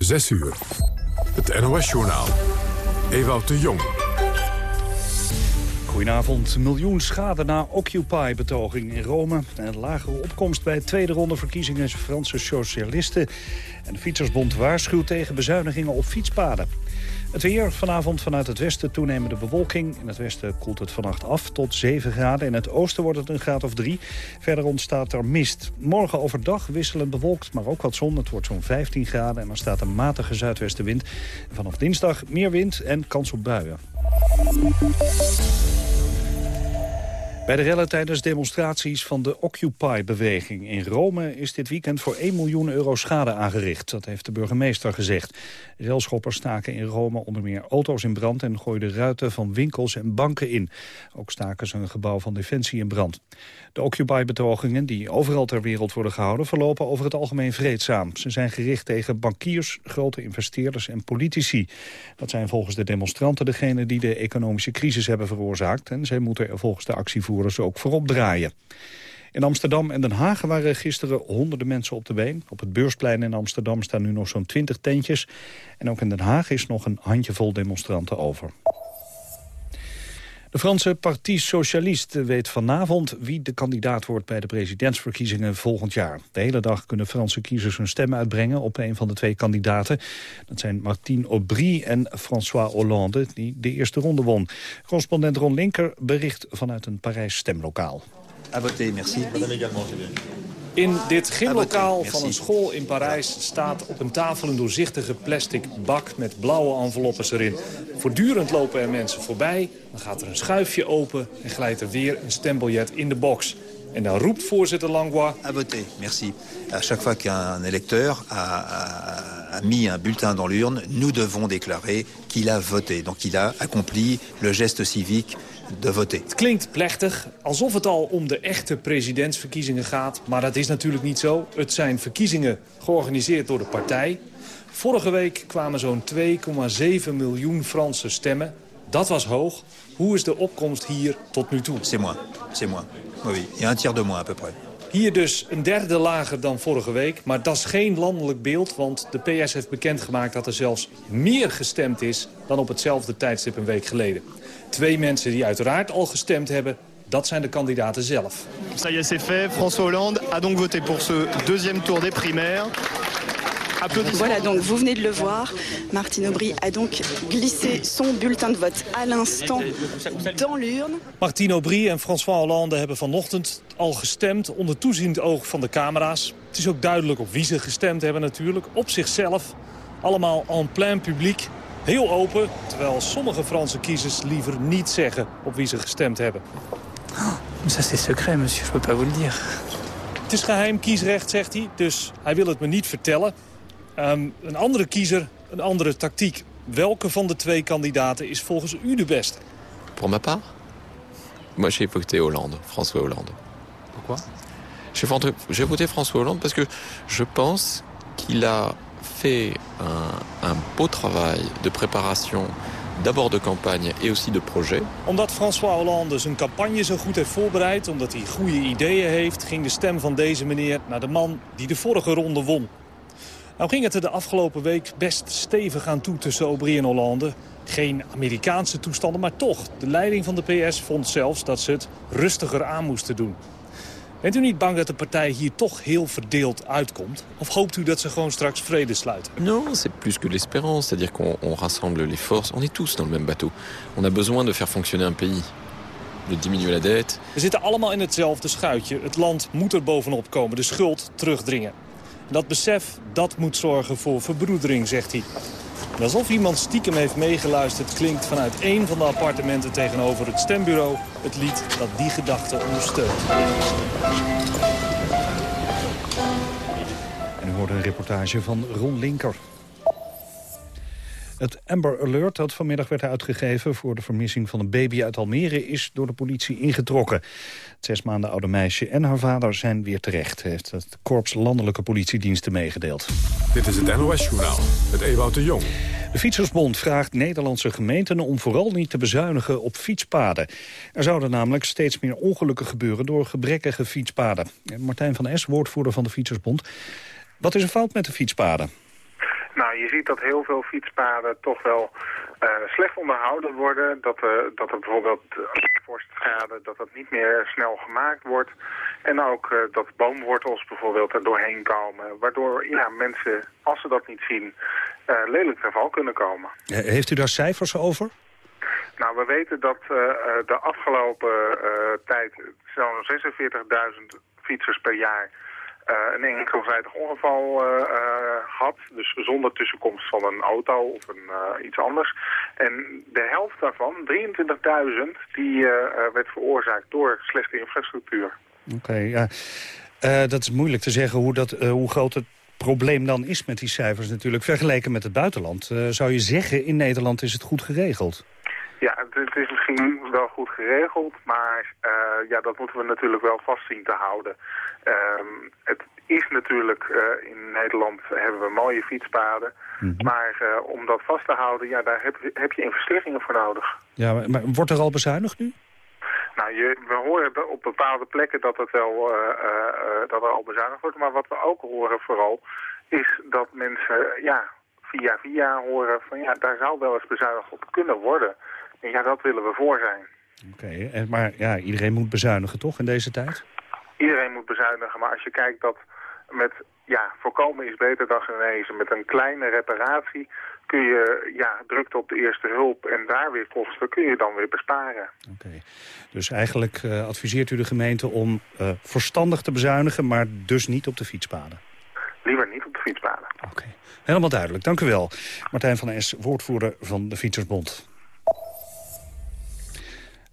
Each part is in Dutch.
6 uur. Het NOS-journaal. Ewout de Jong. Goedenavond. Miljoen schade na Occupy-betoging in Rome. En lagere opkomst bij tweede ronde verkiezingen Franse socialisten. En de Fietsersbond waarschuwt tegen bezuinigingen op fietspaden. Het weer vanavond vanuit het westen toenemende bewolking. In het westen koelt het vannacht af tot 7 graden. In het oosten wordt het een graad of 3. Verder ontstaat er mist. Morgen overdag wisselend bewolkt, maar ook wat zon. Het wordt zo'n 15 graden en er staat een matige zuidwestenwind. Vanaf dinsdag meer wind en kans op buien. Bij de rellen tijdens demonstraties van de Occupy-beweging in Rome... is dit weekend voor 1 miljoen euro schade aangericht. Dat heeft de burgemeester gezegd. Relschoppers staken in Rome onder meer auto's in brand... en gooiden ruiten van winkels en banken in. Ook staken ze een gebouw van Defensie in brand. De Occupy-betogingen, die overal ter wereld worden gehouden... verlopen over het algemeen vreedzaam. Ze zijn gericht tegen bankiers, grote investeerders en politici. Dat zijn volgens de demonstranten degenen die de economische crisis hebben veroorzaakt... en zij moeten er volgens de actievoerders ook voorop draaien. In Amsterdam en Den Haag waren gisteren honderden mensen op de been. Op het beursplein in Amsterdam staan nu nog zo'n twintig tentjes. En ook in Den Haag is nog een handjevol demonstranten over. De Franse Parti Socialiste weet vanavond wie de kandidaat wordt bij de presidentsverkiezingen volgend jaar. De hele dag kunnen Franse kiezers hun stem uitbrengen op een van de twee kandidaten. Dat zijn Martine Aubry en François Hollande, die de eerste ronde won. Correspondent Ron Linker bericht vanuit een Parijs stemlokaal. À voter, merci. In dit gymlokaal van een school in Parijs staat op een tafel een doorzichtige plastic bak met blauwe enveloppes erin. Voortdurend lopen er mensen voorbij, dan gaat er een schuifje open en glijdt er weer een stembiljet in de box. En dan roept voorzitter Langlois... Voter, merci. À chaque fois qu'un électeur a, a, a, mis un bulletin dans l'urne, nous devons déclarer qu'il a voté. Donc il a accompli le geste civique de voter. Het klinkt plechtig, alsof het al om de echte presidentsverkiezingen gaat. Maar dat is natuurlijk niet zo. Het zijn verkiezingen georganiseerd door de partij. Vorige week kwamen zo'n 2,7 miljoen Franse stemmen. Dat was hoog. Hoe is de opkomst hier tot nu toe? C'est moi, c'est moi. Oui, oui. Il y a un tiers de moi à peu près. Hier dus een derde lager dan vorige week. Maar dat is geen landelijk beeld, want de PS heeft bekendgemaakt... dat er zelfs meer gestemd is dan op hetzelfde tijdstip een week geleden. Twee mensen die uiteraard al gestemd hebben, dat zijn de kandidaten zelf. Ça y est, c'est fait. François Hollande a donc voté pour ce deuxième tour des primaires. Voilà, donc vous venez de le voir. Martine Aubry a donc glissé son bulletin de vote à l'instant dans l'urne. Martine Aubry en François Hollande hebben vanochtend al gestemd onder toeziend oog van de camera's. Het is ook duidelijk op wie ze gestemd hebben natuurlijk. Op zichzelf. Allemaal en plein publiek. Heel open, terwijl sommige Franse kiezers liever niet zeggen op wie ze gestemd hebben. Oh, ça c'est secret, monsieur, je peux pas vous le dire. Het is geheim kiesrecht, zegt hij, dus hij wil het me niet vertellen. Um, een andere kiezer, een andere tactiek. Welke van de twee kandidaten is volgens u de beste? Pour ma part, moi j'ai voté Hollande, François Hollande. Pourquoi J'ai voté François Hollande parce que je pense qu'il a fait un, un beau travail de préparation d'abord de campagne et aussi de projet. Omdat François Hollande zijn campagne zo goed heeft voorbereid... omdat hij goede ideeën heeft... ging de stem van deze meneer naar de man die de vorige ronde won. Nou ging het er de afgelopen week best stevig aan toe tussen Aubry en Hollande. Geen Amerikaanse toestanden, maar toch. De leiding van de PS vond zelfs dat ze het rustiger aan moesten doen. Bent u niet bang dat de partij hier toch heel verdeeld uitkomt? Of hoopt u dat ze gewoon straks vrede sluiten? Non, c'est plus que l'espérance. C'est-à-dire qu'on rassemble les forces. On est tous dans le même bateau. On a besoin de faire fonctionner un pays. De diminuer la dette. We zitten allemaal in hetzelfde schuitje. Het land moet er bovenop komen, de schuld terugdringen. Dat besef, dat moet zorgen voor verbroedering, zegt hij. En alsof iemand stiekem heeft meegeluisterd... klinkt vanuit één van de appartementen tegenover het stembureau... het lied dat die gedachte ondersteunt. En u hoorde een reportage van Ron Linker. Het Amber Alert dat vanmiddag werd uitgegeven voor de vermissing van een baby uit Almere is door de politie ingetrokken. Het zes maanden oude meisje en haar vader zijn weer terecht, heeft het Korps Landelijke Politiediensten meegedeeld. Dit is het NOS-journaal, het Ewout de Jong. De Fietsersbond vraagt Nederlandse gemeenten om vooral niet te bezuinigen op fietspaden. Er zouden namelijk steeds meer ongelukken gebeuren door gebrekkige fietspaden. Martijn van Es, woordvoerder van de Fietsersbond. Wat is er fout met de fietspaden? Nou, je ziet dat heel veel fietspaden toch wel uh, slecht onderhouden worden. Dat, uh, dat er bijvoorbeeld vorstschade, dat dat niet meer snel gemaakt wordt. En ook uh, dat boomwortels bijvoorbeeld er doorheen komen. Waardoor ja, mensen, als ze dat niet zien, lelijk geval kunnen komen. Heeft u daar cijfers over? Nou, we weten dat de afgelopen tijd zo'n 46.000 fietsers per jaar uh, een enkelzijdig ongeval uh, uh, had. Dus zonder tussenkomst van een auto of een, iets anders. En de helft daarvan, 23.000, die werd veroorzaakt door slechte infrastructuur. Oké, ja. dat is moeilijk te zeggen hoe, dat, hoe groot het probleem dan is met die cijfers natuurlijk. Vergeleken met het buitenland zou je zeggen in Nederland is het goed geregeld. Ja, het, is misschien wel goed geregeld, maar uh, ja, dat moeten we natuurlijk wel vast zien te houden. Um, het is natuurlijk, uh, in Nederland hebben we mooie fietspaden, -hmm. maar uh, om dat vast te houden, ja, daar heb, heb je investeringen voor nodig. Ja, maar, maar wordt er al bezuinigd nu? Nou, je, we horen op bepaalde plekken dat, het wel, dat er al bezuinigd wordt, maar wat we ook horen vooral, is dat mensen, ja, via via horen van ja, daar zou wel eens bezuinigd op kunnen worden. En ja, dat willen we voor zijn. Oké, okay, maar ja, iedereen moet bezuinigen toch in deze tijd? Iedereen moet bezuinigen, maar als je kijkt dat met ja, voorkomen is beter dan genezen. Met een kleine reparatie kun je ja, drukte op de eerste hulp en daar weer kosten kun je dan weer besparen. Oké, dus eigenlijk uh, adviseert u de gemeente om uh, verstandig te bezuinigen, maar dus niet op de fietspaden? Liever niet op de fietspaden. Oké, helemaal duidelijk. Dank u wel. Martijn van Es, woordvoerder van de Fietsersbond.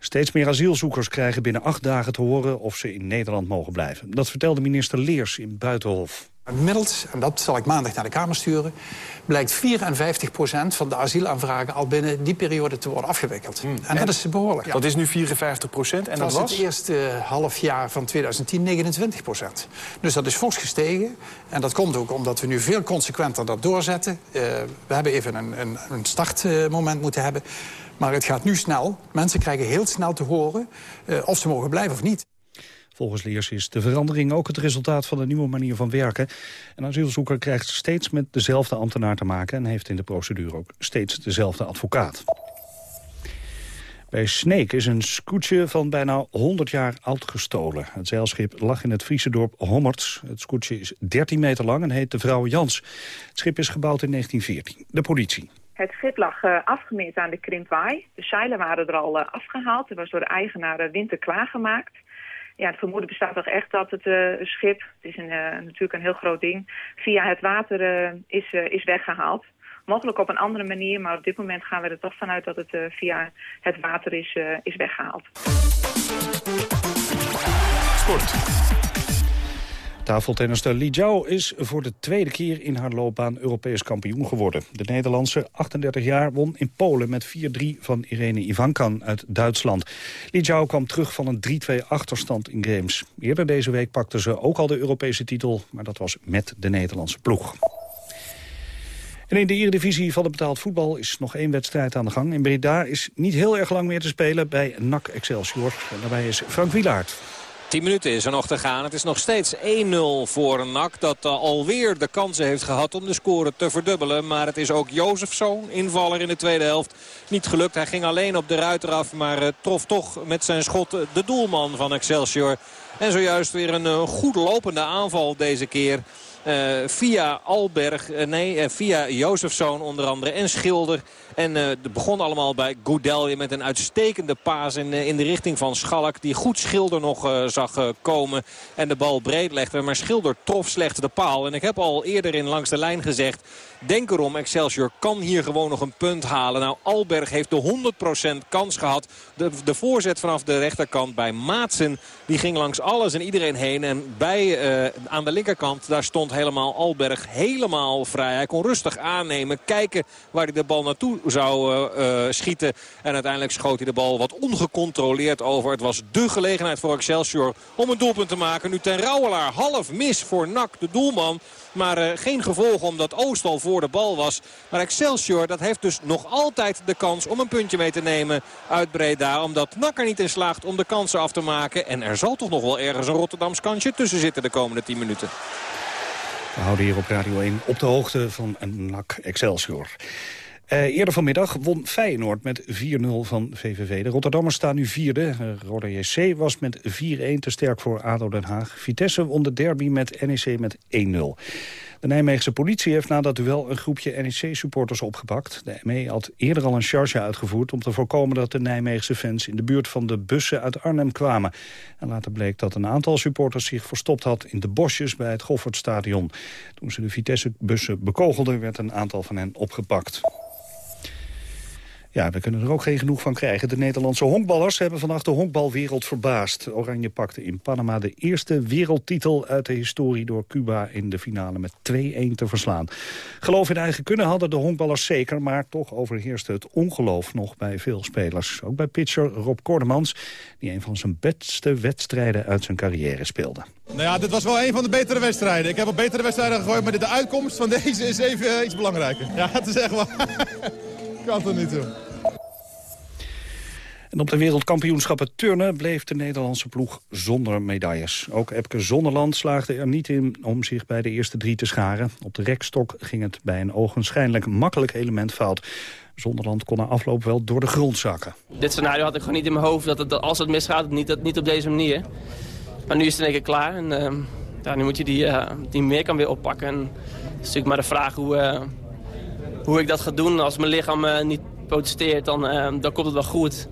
Steeds meer asielzoekers krijgen binnen acht dagen te horen of ze in Nederland mogen blijven. Dat vertelde minister Leers in Buitenhof. Gemiddeld, en dat zal ik maandag naar de Kamer sturen... blijkt 54% van de asielaanvragen al binnen die periode te worden afgewikkeld. Hmm. En, en, dat is behoorlijk. Ja. Dat is nu 54 procent en dat, was? het eerste half jaar van 2010 29 procent. Dus dat is fors gestegen. En dat komt ook omdat we nu veel consequenter dat doorzetten. Uh, we hebben even een, een, een startmoment moeten hebben. Maar het gaat nu snel. Mensen krijgen heel snel te horen uh, of ze mogen blijven of niet. Volgens Leers is de verandering ook het resultaat van een nieuwe manier van werken. Een asielzoeker krijgt steeds met dezelfde ambtenaar te maken... en heeft in de procedure ook steeds dezelfde advocaat. Bij Sneek is een scootje van bijna 100 jaar oud gestolen. Het zeilschip lag in het Friese dorp Hommerts. Het scootje is 13 meter lang en heet de Vrouw Jans. Het schip is gebouwd in 1914. De politie. Het schip lag uh, afgemeerd aan de Krimpwaai. De zeilen waren er al uh, afgehaald. Er was door de eigenaar uh, winter klaargemaakt. Ja, het vermoeden bestaat toch echt dat het schip, het is een, natuurlijk een heel groot ding, via het water is, is weggehaald. Mogelijk op een andere manier, maar op dit moment gaan we er toch vanuit dat het via het water is, is weggehaald. Sport. Tafeltennister Li Jiao is voor de tweede keer in haar loopbaan Europees kampioen geworden. De Nederlandse, 38 jaar, won in Polen met 4-3 van Irene Ivankan uit Duitsland. Li Jiao kwam terug van een 3-2 achterstand in games. Eerder deze week pakte ze ook al de Europese titel, maar dat was met de Nederlandse ploeg. En in de Eredivisie van het betaald voetbal is nog één wedstrijd aan de gang. In Breda is niet heel erg lang meer te spelen bij NAC Excelsior. En daarbij is Frank Wilaert. 10 minuten is er nog te gaan. Het is nog steeds 1-0 voor NAC dat uh, alweer de kansen heeft gehad om de score te verdubbelen. Maar het is ook Jozefzoon, invaller in de tweede helft, niet gelukt. Hij ging alleen op de ruiter af, maar uh, trof toch met zijn schot de doelman van Excelsior. En zojuist weer een goed lopende aanval deze keer. Via Alberg, nee, via Jozefzoon onder andere en Schilder. En uh, het begon allemaal bij Goudelje met een uitstekende paas in, uh, in de richting van Schalk. Die goed Schilder nog uh, zag komen en de bal breed legde. Maar Schilder trof slecht de paal. En ik heb al eerder in langs de lijn gezegd... Denk erom, Excelsior kan hier gewoon nog een punt halen. Nou, Alberg heeft de 100% kans gehad. De, de voorzet vanaf de rechterkant bij Maatsen. Die ging langs alles en iedereen heen. En bij, aan de linkerkant, daar stond helemaal Alberg helemaal vrij. Hij kon rustig aannemen, kijken waar hij de bal naartoe zou uh, schieten. En uiteindelijk schoot hij de bal wat ongecontroleerd over. Het was dé gelegenheid voor Excelsior om een doelpunt te maken. Nu ten Rauwelaar half mis voor Nak, de doelman. Maar uh, geen gevolg omdat Oost al voor de bal was. Maar Excelsior dat heeft dus nog altijd de kans om een puntje mee te nemen uit Breda. Omdat Nak er niet in slaagt om de kansen af te maken. En er zal toch nog wel ergens een Rotterdams kansje tussen zitten de komende 10 minuten. We houden hier op Radio 1 op de hoogte van NAC Excelsior. Uh, eerder vanmiddag won Feyenoord met 4-0 van VVV. De Rotterdammers staan nu vierde. Roda JC was met 4-1 te sterk voor ADO Den Haag. Vitesse won de derby met NEC met 1-0. De Nijmeegse politie heeft na dat duel een groepje NEC-supporters opgepakt. De ME had eerder al een charge uitgevoerd om te voorkomen dat de Nijmeegse fans in de buurt van de bussen uit Arnhem kwamen. En later bleek dat een aantal supporters zich verstopt had in de bosjes bij het Goffertstadion. Toen ze de Vitesse-bussen bekogelden werd een aantal van hen opgepakt. Ja, we kunnen er ook geen genoeg van krijgen. De Nederlandse honkballers hebben vannacht de honkbalwereld verbaasd. Oranje pakte in Panama de eerste wereldtitel uit de historie... door Cuba in de finale met 2-1 te verslaan. Geloof in eigen kunnen hadden de honkballers zeker... maar toch overheerste het ongeloof nog bij veel spelers. Ook bij pitcher Rob Kordemans... die een van zijn beste wedstrijden uit zijn carrière speelde. Nou ja, dit was wel een van de betere wedstrijden. Ik heb op betere wedstrijden gegooid, maar de uitkomst van deze is even iets belangrijker. Ja, het is echt wel... kan er niet toe. En op de wereldkampioenschappen turnen bleef de Nederlandse ploeg zonder medailles. Ook Epke Zonderland slaagde er niet in om zich bij de eerste drie te scharen. Op de rekstok ging het bij een ogenschijnlijk makkelijk element fout. Zonderland kon na afloop wel door de grond zakken. Dit scenario had ik gewoon niet in mijn hoofd, dat, als het misgaat, niet, dat, niet op deze manier. Maar nu is het in één keer klaar en ja, nu moet je die, uh, die meer kan weer oppakken. En het is natuurlijk maar de vraag hoe, uh, hoe ik dat ga doen. Als mijn lichaam niet protesteert, dan, dan komt het wel goed.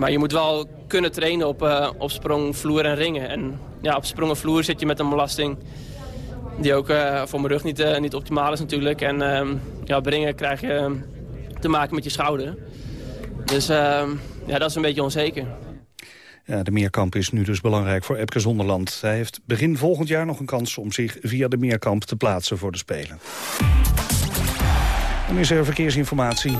Maar je moet wel kunnen trainen op, uh, sprong, vloer en ringen. En ja, op sprong vloer zit je met een belasting die ook uh, voor mijn rug niet, uh, niet optimaal is natuurlijk. En ehm, ja, op ringen krijg je te maken met je schouder. Dus ehm, ja, dat is een beetje onzeker. Ja, de meerkamp is nu dus belangrijk voor Epke Zonderland. Hij heeft begin volgend jaar nog een kans om zich via de meerkamp te plaatsen voor de Spelen. Dan is er verkeersinformatie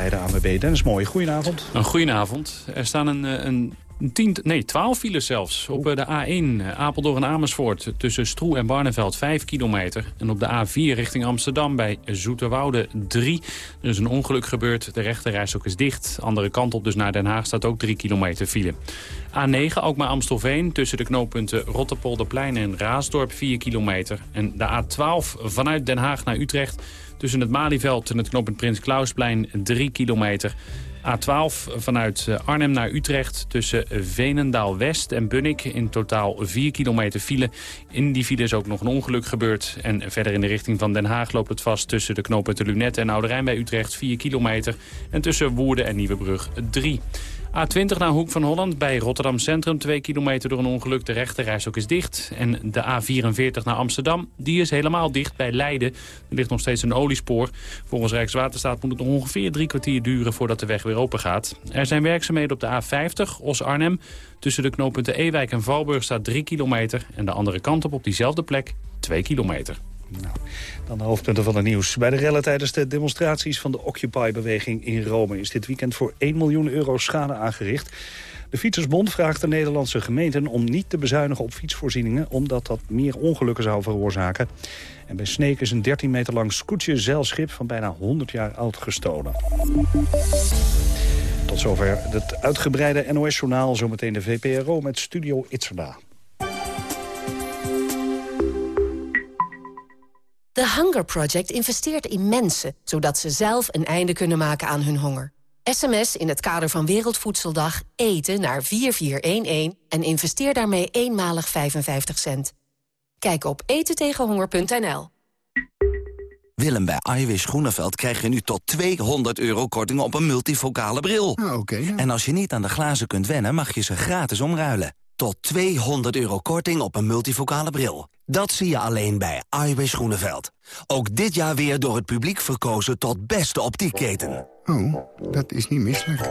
bij de ANWB. Dennis Mooi, goedenavond. Een goedenavond. Er staan een, eh, een Tien, nee, 12 files zelfs. Op eh, de A1 eh, Apeldoorn Amersfoort tussen Stroe en Barneveld 5 kilometer. En op de A4 richting Amsterdam bij Zoeterwoude 3. Er is een ongeluk gebeurd. De rechterreis is dicht. Andere kant op dus naar Den Haag staat ook 3 kilometer file. A9 ook maar Amstelveen tussen de knooppunten Rotterpolderplein en Raasdorp 4 kilometer. En de A12 vanuit Den Haag naar Utrecht tussen het Malieveld en het knooppunt Prins Klausplein 3 kilometer. A12 vanuit eh, Arnhem naar Utrecht tussen Venendaal-West en Bunnik. In totaal 4 kilometer file. In die file is ook nog een ongeluk gebeurd. En verder in de richting van Den Haag loopt het vast tussen de knooppunten Lunette en Oude bij Utrecht 4 kilometer. En tussen Woerden en Nieuwebrug 3. A20 naar Hoek van Holland bij Rotterdam Centrum. 2 kilometer door een ongeluk. De ook is dicht. En de A44 naar Amsterdam, die is helemaal dicht bij Leiden. Er ligt nog steeds een oliespoor. Volgens Rijkswaterstaat moet het ongeveer drie kwartier duren voordat de weg weer open gaat. Er zijn werkzaamheden op de A50, Os-Arnhem. Tussen de knooppunten Ewijk en Valburg staat 3 kilometer. En de andere kant op op diezelfde plek 2 kilometer. Nou, dan de hoofdpunten van het nieuws. Bij de rellen tijdens de demonstraties van de Occupy-beweging in Rome... is dit weekend voor 1 miljoen euro schade aangericht. De Fietsersbond vraagt de Nederlandse gemeenten om niet te bezuinigen op fietsvoorzieningen... omdat dat meer ongelukken zou veroorzaken. En bij Sneek is een 13 meter lang scootje zeilschip van bijna 100 jaar oud gestolen. Tot zover het uitgebreide NOS-journaal. Zometeen de VPRO met Studio Itzerda. The Hunger Project investeert in mensen... zodat ze zelf een einde kunnen maken aan hun honger. SMS in het kader van Wereldvoedseldag eten naar 4411... en investeer daarmee eenmalig 55 cent. Kijk op etentegenhonger.nl. Willem, bij Iwis Groeneveld krijg je nu tot 200 euro korting op een multifocale bril. Ah, oké. En als je niet aan de glazen kunt wennen, mag je ze gratis omruilen. Tot 200 euro korting op een multifocale bril. Dat zie je alleen bij Eyewear Groeneveld. Ook dit jaar weer door het publiek verkozen tot beste optiekketen. Oh, dat is niet misselijk.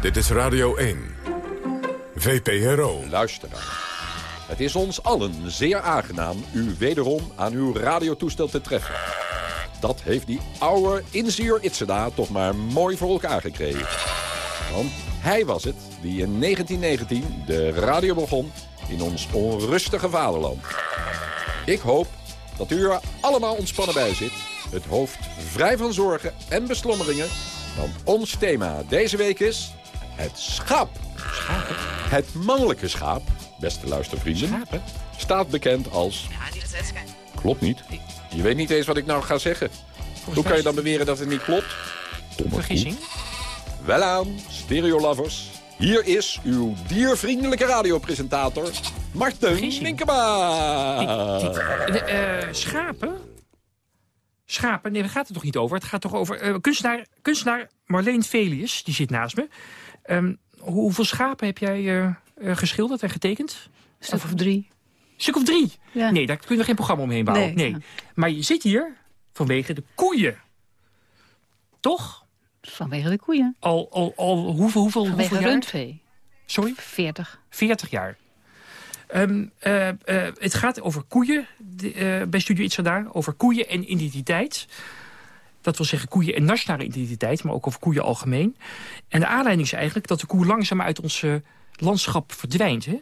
Dit is Radio 1. VPRO. Luisteraar. Het is ons allen zeer aangenaam u wederom aan uw radiotoestel te treffen. Dat heeft die oude Inzier Itzeda toch maar mooi voor elkaar gekregen. Want hij was het die in 1919 de radio begon in ons onrustige vaderland. Ik hoop dat u er allemaal ontspannen bij zit. Het hoofd vrij van zorgen en beslommeringen. Want ons thema deze week is het schaap. Het mannelijke schaap, beste luistervrienden, Schapen? staat bekend als... Klopt niet. Je weet niet eens wat ik nou ga zeggen. Hoe kan je dan beweren dat het niet klopt? Domme Vergissing? Wel aan, stereolovers. Hier is uw diervriendelijke radiopresentator, Marten Minkema. De, eh, schapen? Schapen? Nee, daar gaat het toch niet over? Het gaat toch over... eh, kunstenaar, kunstenaar Marleen Velius, die zit naast me. Ehm, hoe- hoeveel schapen heb jij eh, eh, geschilderd en getekend? Een stuk of drie. Een stuk of drie? Nee, daar kunnen we geen programma omheen bouwen. Nee, Nee. Maar je zit hier vanwege de koeien. Toch? Vanwege de koeien. Al, al, al hoeveel, hoeveel, Vanwege hoeveel jaar? rundvee. Sorry? 40. 40 jaar. Ehm, eh, het gaat over koeien de, bij Studio Itzada. Over koeien en identiteit. Dat wil zeggen koeien en nationale identiteit, maar ook over koeien algemeen. En de aanleiding is eigenlijk dat de koe langzaam uit ons eh, landschap verdwijnt. Hè?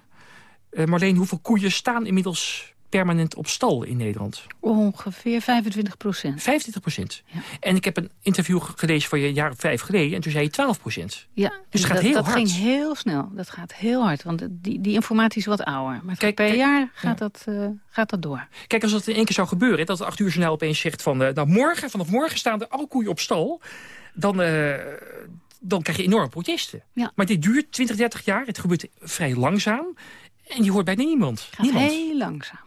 Eh, Marleen, hoeveel koeien staan inmiddels permanent op stal in Nederland? Ongeveer 25 procent. 25 procent. En ik heb een interview gelezen van je een jaar of vijf geleden... en toen zei je 12 procent. Ja, Dus het gaat dat, heel dat hard. ging heel snel. Dat gaat heel hard, want die, die informatie is wat ouder. Maar per jaar gaat, dat, eh, gaat dat door. Kijk, als dat in één keer zou gebeuren... dat het acht uur journaal opeens zegt van... eh, nou, morgen, vanaf morgen staan er alle koeien op stal... dan, eh, dan krijg je enorme protesten. Maar dit duurt 20, 30 jaar. Het gebeurt vrij langzaam. En je hoort bijna niemand. Gaat niemand. heel langzaam.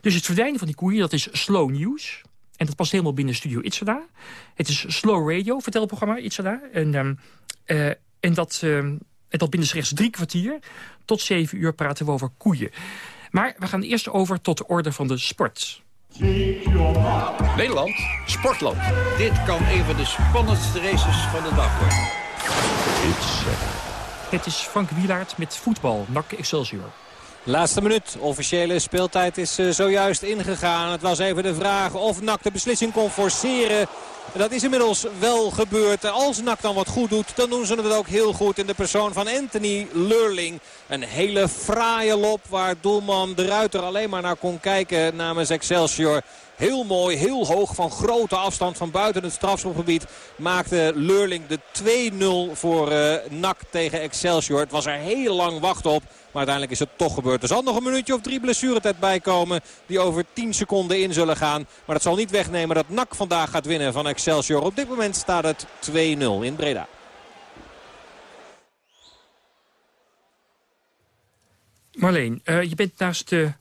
Dus het verdwijnen van die koeien, dat is slow news. En dat past helemaal binnen Studio Itzada. Het is slow radio, vertelprogramma Itzada. En, ehm, eh, en, dat, ehm, en dat binnen slechts drie kwartier. Tot zeven uur praten we over koeien. Maar we gaan eerst over tot de orde van de sport. Nederland, sportland. Dit kan een van de spannendste races van de dag worden. Het is Frank Wielaert met voetbal, NAC Excelsior. Laatste minuut. Officiële speeltijd is eh, zojuist ingegaan. Het was even de vraag of NAC de beslissing kon forceren. Dat is inmiddels wel gebeurd. Als NAC dan wat goed doet, dan doen ze het ook heel goed in de persoon van Anthony Lurling. Een hele fraaie lop waar doelman de Ruiter alleen maar naar kon kijken namens Excelsior. Heel mooi, heel hoog, van grote afstand van buiten het strafschopgebied maakte Lurling de 2-0 voor eh NAC tegen Excelsior. Het was er heel lang wacht op, uiteindelijk is het toch gebeurd. Er zal nog een minuutje of drie blessuretijd bij komen die over 10 seconden in zullen gaan. Maar dat zal niet wegnemen dat NAC vandaag gaat winnen van Excelsior. Op dit moment staat het 2-0 in Breda. Marleen, eh, je bent naast de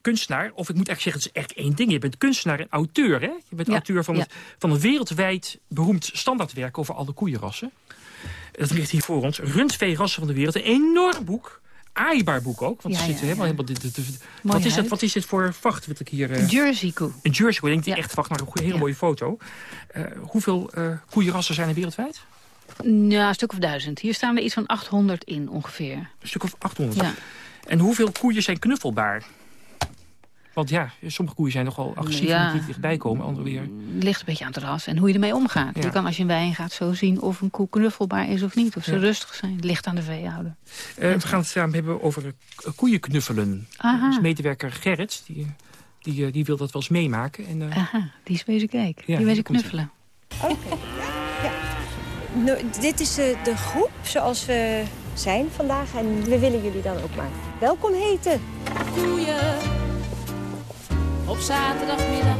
kunstenaar, of ik moet eigenlijk zeggen, het is echt één ding. Je bent kunstenaar en auteur, hè? Je bent Ja, auteur van, ja. het, van een wereldwijd beroemd standaardwerk over alle koeienrassen. Dat ligt hier voor ons. Rundveerassen van de wereld. Een enorm boek. Aaibaar boek ook. Want Ja, er zit ja, helemaal, ja. helemaal dit, dit- dit- Mooi wat, is het, wat is dit voor vacht? Wat ik hier, Een Jersey koe. Een Jersey koe. Ik denk die echt vacht, maar een hele mooie foto. Eh, hoeveel eh koeienrassen zijn er wereldwijd? Ja, een stuk of duizend. Hier staan er iets van 800 in ongeveer. Een stuk of 800. Ja. En hoeveel koeien zijn knuffelbaar? Want ja, sommige koeien zijn nogal agressief Ja. en niet dichtbij komen. Andere weer... Het ligt een beetje aan het ras en hoe je ermee omgaat. Ja. Je kan als je een wijn gaat zo zien of een koe knuffelbaar is of niet. Of ze Ja. rustig zijn. Het ligt aan de veehouder. Eh, we gaan het samen hebben over eh, koeienknuffelen. Aha. Dus medewerker Gerrit, die, die, eh, die wil dat wel eens meemaken. En, eh, Aha, die is bezig kijken. Ja, die bezig komt ie. knuffelen. Nou, dit is eh, de groep zoals we zijn vandaag. En we willen jullie dan ook maar welkom heten. Koeien op zaterdagmiddag.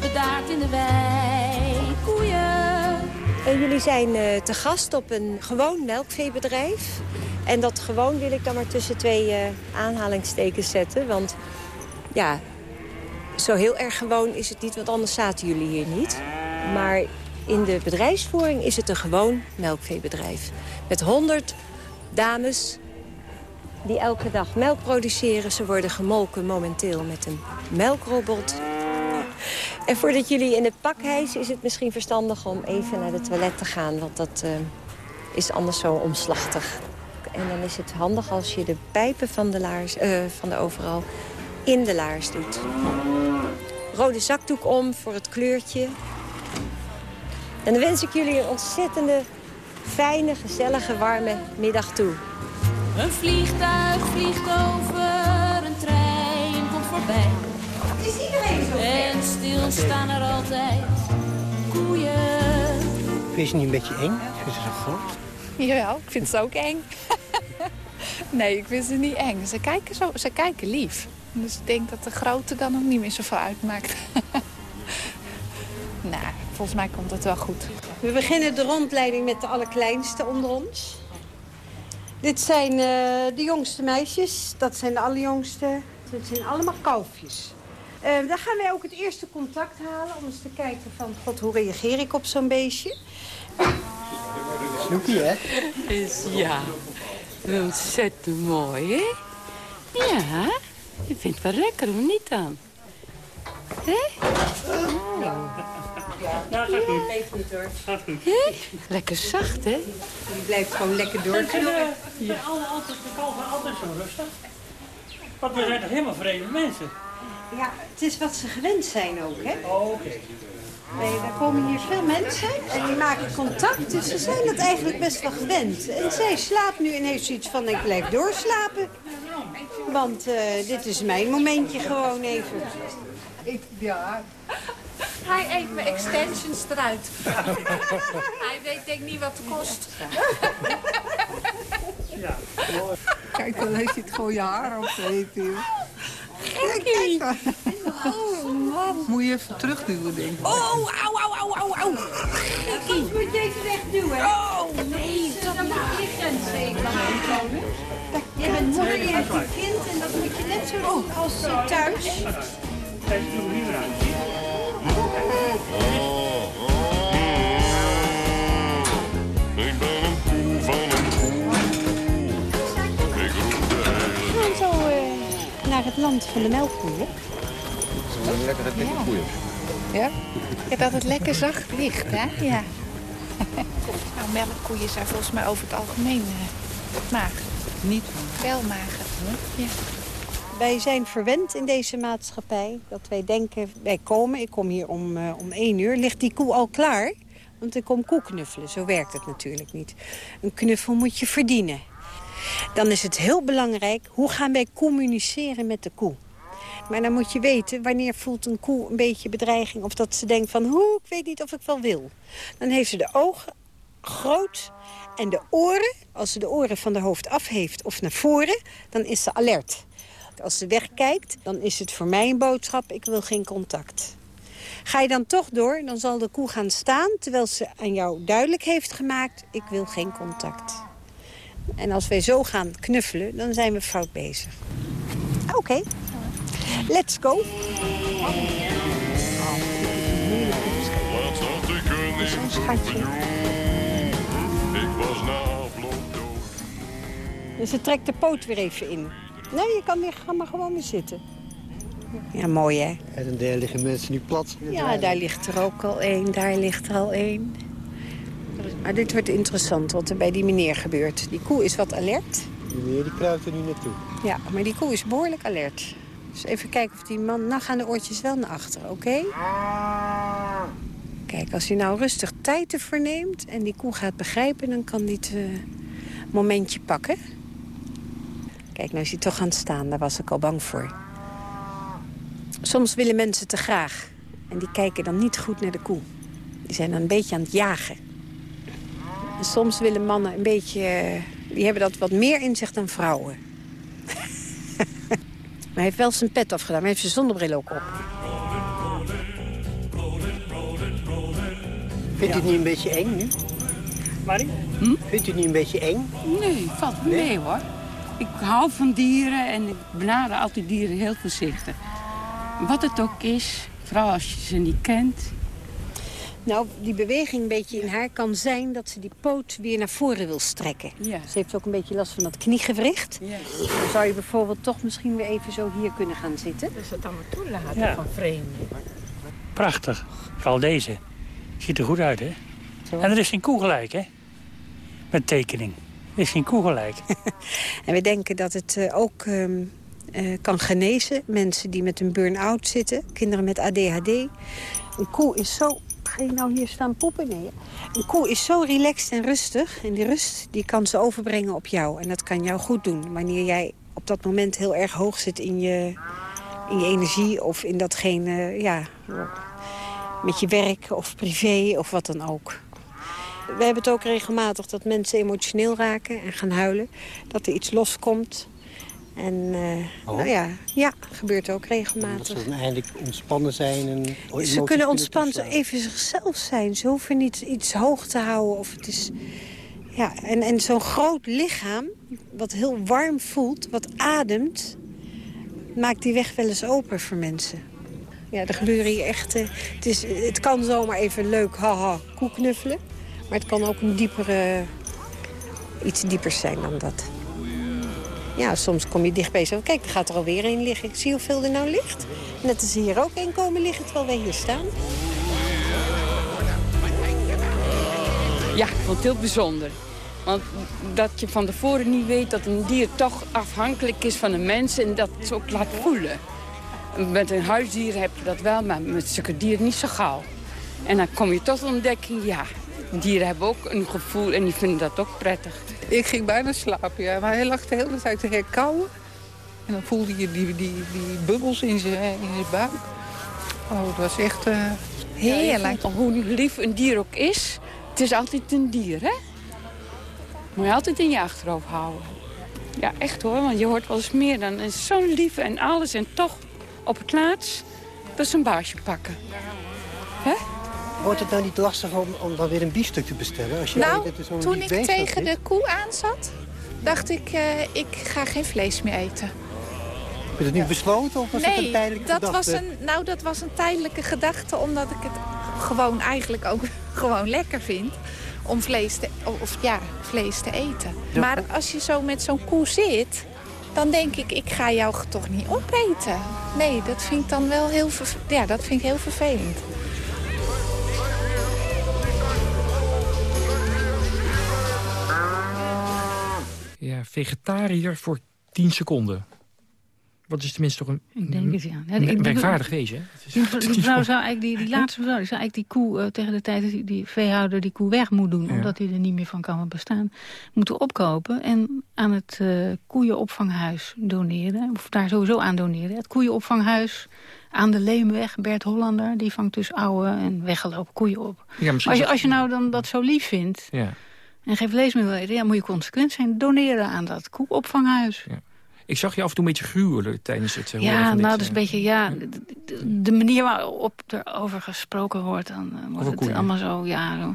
Bedaard in de wei. Koeien. En jullie zijn eh, te gast op een gewoon melkveebedrijf. En dat gewoon wil ik dan maar tussen twee eh, aanhalingstekens zetten. Want ja, zo heel erg gewoon is het niet, want anders zaten jullie hier niet. Maar in de bedrijfsvoering is het een gewoon melkveebedrijf. Met 100 dames die elke dag melk produceren. Ze worden gemolken momenteel met een melkrobot. En voordat jullie in het pak hijsen is het misschien verstandig om even naar de toilet te gaan. Want dat eh, is anders zo omslachtig. En dan is het handig als je de pijpen van de, laars, eh, van de overal in de laars doet. Rode zakdoek om voor het kleurtje. En dan wens ik jullie een ontzettende, fijne, gezellige, warme middag toe. Een vliegtuig vliegt over, een trein komt voorbij. Het is iedereen zo En stil staan er altijd koeien. Vind je het niet een beetje eng? Vind je ze zo groot? Jawel, ik vind ze ook eng. nee, ik vind ze niet eng. Ze kijken, zo, ze kijken lief. Dus ik denk dat de grootte dan ook niet meer zoveel uitmaakt. nou, volgens mij komt het wel goed. We beginnen de rondleiding met de allerkleinste onder ons. Dit zijn eh, de jongste meisjes. Dat zijn de allerjongste. Dit zijn allemaal kalfjes. Uh, dan gaan wij ook het eerste contact halen om eens te kijken van... God, hoe reageer ik op zo'n beestje? Snoepie, hè? Is, ja, ontzettend mooi, hè? Ja, je vindt het wel lekker, of niet dan? Hè? Ja, gaat goed. Blijft niet hoor. Gaat goed. Lekker zacht, hè? Die blijft gewoon lekker doorknoppen. Ja, altijd, de kalven altijd zo rustig. Want we zijn toch helemaal vreemde mensen? Ja, het is wat ze gewend zijn ook, hè? Oh, oké. Nee, er komen hier veel mensen en die maken contact, dus ze zijn het eigenlijk best wel gewend. En zij slaapt nu en heeft zoiets van, ik blijf doorslapen. Want uh, dit is mijn momentje gewoon even. Ik, ja. Hij eet mijn extensions eruit. Hij weet denk niet wat het kost. Ja, Kijk, dan heeft hij het gewoon je haar op te eten. Gekkie. Oh, man. Moet je even terugduwen, denk ik. Oh, au, au, au, au, au. Gekkie. moet je even wegduwen. Oh, nee. Dat moet liggen. Je bent moeder, je hebt een kind en dat moet je net zo doen als uh, thuis. Kijk, doe hier maar Ik ben een koe van een koe. Ik roep de hele We gaan zo uh, naar het land van de melkkoeien. Zijn lekker het dikke koeien. Ja? ja? Dat het lekker zacht ligt, hè? Ja. nou, melkkoeien zijn volgens mij over het algemeen uh, mager. Niet Wel mager. Ja. Wij zijn verwend in deze maatschappij. Dat wij denken, wij komen, ik kom hier om, uh, om één uur. Ligt die koe al klaar? Want ik kom koe knuffelen. Zo werkt het natuurlijk niet. Een knuffel moet je verdienen. Dan is het heel belangrijk, hoe gaan wij communiceren met de koe? Maar dan moet je weten, wanneer voelt een koe een beetje bedreiging... of dat ze denkt van, hoe, ik weet niet of ik wel wil. Dan heeft ze de ogen groot en de oren, als ze de oren van de hoofd af heeft of naar voren... dan is ze alert. Als ze wegkijkt, dan is het voor mij een boodschap, ik wil geen contact. Ga je dan toch door, dan zal de koe gaan staan... terwijl ze aan jou duidelijk heeft gemaakt, ik wil geen contact. En als wij zo gaan knuffelen, dan zijn we fout bezig. Oké, okay. let's go. Dood. Dus ze trekt de poot weer even in. Nee, je kan weer, ga maar gewoon weer zitten. Ja, mooi hè? En daar liggen mensen nu plat. Ja, daar ligt er ook al één, daar ligt er al één. Maar dit wordt interessant wat er bij die meneer gebeurt. Die koe is wat alert. Die meneer die kruipt er nu naartoe. Ja, maar die koe is behoorlijk alert. Dus even kijken of die man... Nou gaan de oortjes wel naar achteren, oké? Okay? Kijk, als hij nou rustig tijd ervoor neemt... en die koe gaat begrijpen, dan kan hij het uh, momentje pakken. Kijk, nou is hij toch aan het staan. Daar was ik al bang voor. Soms willen mensen te graag. En die kijken dan niet goed naar de koe. Die zijn dan een beetje aan het jagen. En soms willen mannen een beetje... Die hebben dat wat meer in zich dan vrouwen. maar hij heeft wel zijn pet afgedaan. Maar hij heeft zijn zonnebril ook op. Vindt u het niet een beetje eng nu? Marie? Hm? Vindt u het niet een beetje eng? Nee, valt me mee hoor. Ik hou van dieren en ik benader altijd dieren heel voorzichtig. Wat het ook is, vooral als je ze niet kent. Nou, die beweging een beetje in haar kan zijn dat ze die poot weer naar voren wil strekken. Ja. Ze heeft ook een beetje last van dat kniegewricht. Ja. Dan zou je bijvoorbeeld toch misschien weer even zo hier kunnen gaan zitten. Dus het allemaal toelaten Ja. van vreemden. Prachtig. Vooral deze. Ziet er goed uit, hè? En er is geen koe gelijk, hè? Met tekening. Is geen koe gelijk. En we denken dat het eh, ook ehm, eh, kan genezen. Mensen die met een burn-out zitten, kinderen met ADHD. Een koe is zo... Ga je nou hier staan poepen? Nee. Een koe is zo relaxed en rustig. En die rust die kan ze overbrengen op jou. En dat kan jou goed doen. Wanneer jij op dat moment heel erg hoog zit in je, in je energie... of in datgene, ja, met je werk of privé of wat dan ook. We hebben het ook regelmatig dat mensen emotioneel raken en gaan huilen. Dat er iets loskomt. En eh, Oh. nou ja, ja, gebeurt ook Dat regelmatig. ze dan eindelijk ontspannen zijn. En Ze kunnen ontspannen, even zichzelf zijn. Ze hoeven niet iets hoog te houden. Of het is, ja, en en zo'n groot lichaam, wat heel warm voelt, wat ademt... maakt die weg wel eens open voor mensen. Ja, er gebeuren hier echt... eh, het, is, het kan zomaar even leuk, haha, koe knuffelen. Maar het kan ook een diepere, iets diepers zijn dan dat. Ja, soms kom je dichtbij zo. Kijk, er gaat er alweer een liggen. Ik zie hoeveel er nou ligt. Net als hier ook één komen liggen terwijl wij hier staan. Ja, het heel bijzonder. Want dat je van tevoren niet weet dat een dier toch afhankelijk is van de mens... en dat ze ook laat voelen. Met een huisdier heb je dat wel, maar met zulke dieren niet zo gauw. En dan kom je tot de ontdekking, ja, dieren hebben ook een gevoel en die vinden dat ook prettig. Ik ging bijna slapen, ja. Maar hij lag de hele tijd te herkauwen. En dan voelde je die, die, die bubbels in zijn, in zijn buik. Oh, het was echt eh, heerlijk. Ja, hoe lief een dier ook is, het is altijd een dier, hè? Moet je altijd in je achterhoofd houden. Ja, echt hoor, want je hoort wel eens meer dan zo'n lief en alles. En toch, op het laatst, dat is een baasje pakken. Hè? Wordt het nou niet lastig om, om dan weer een biefstuk te bestellen? Als je Nou, weet dat zo'n toen ik tegen is? de koe aanzat, dacht ik, eh, ik ga geen vlees meer eten. Heb je het nu besloten of was het een tijdelijke dat was gedachte? een, nou, dat was een tijdelijke gedachte, omdat ik het gewoon eigenlijk ook gewoon lekker vind om vlees te, of, ja, vlees te eten. Ja. Maar als je zo met zo'n koe zit, dan denk ik, ik ga jou toch niet opeten. Nee, dat vind ik dan wel heel, ja, dat vind ik heel vervelend. Ja, vegetariër voor 10 seconden. Wat is tenminste toch een... Ik denk het, ja. Ja, ik- merkwaardig wezen, Die wel- zou eigenlijk, die, die laatste mevrouw, die zou eigenlijk die koe eh, tegen de tijd dat die, die veehouder die koe weg moet doen, Ja. omdat hij er niet meer van kan bestaan, moeten opkopen en aan het eh, koeienopvanghuis doneren. Of daar sowieso aan doneren. Het koeienopvanghuis aan de Leemweg, Bert Hollander, die vangt dus oude en weggelopen koeien op. Ja, als, je, als je nou dan dat zo lief vindt Ja. En geen meer wil eten, ja, moet je consequent zijn. Doneren aan dat koeopvanghuis. Ik zag je af en toe een beetje gruwelen tijdens het eh, Ja, nou, dit, dat is een eh, beetje, ja, de, manier waarop er over gesproken wordt, dan eh, wordt het allemaal zo, ja, zo,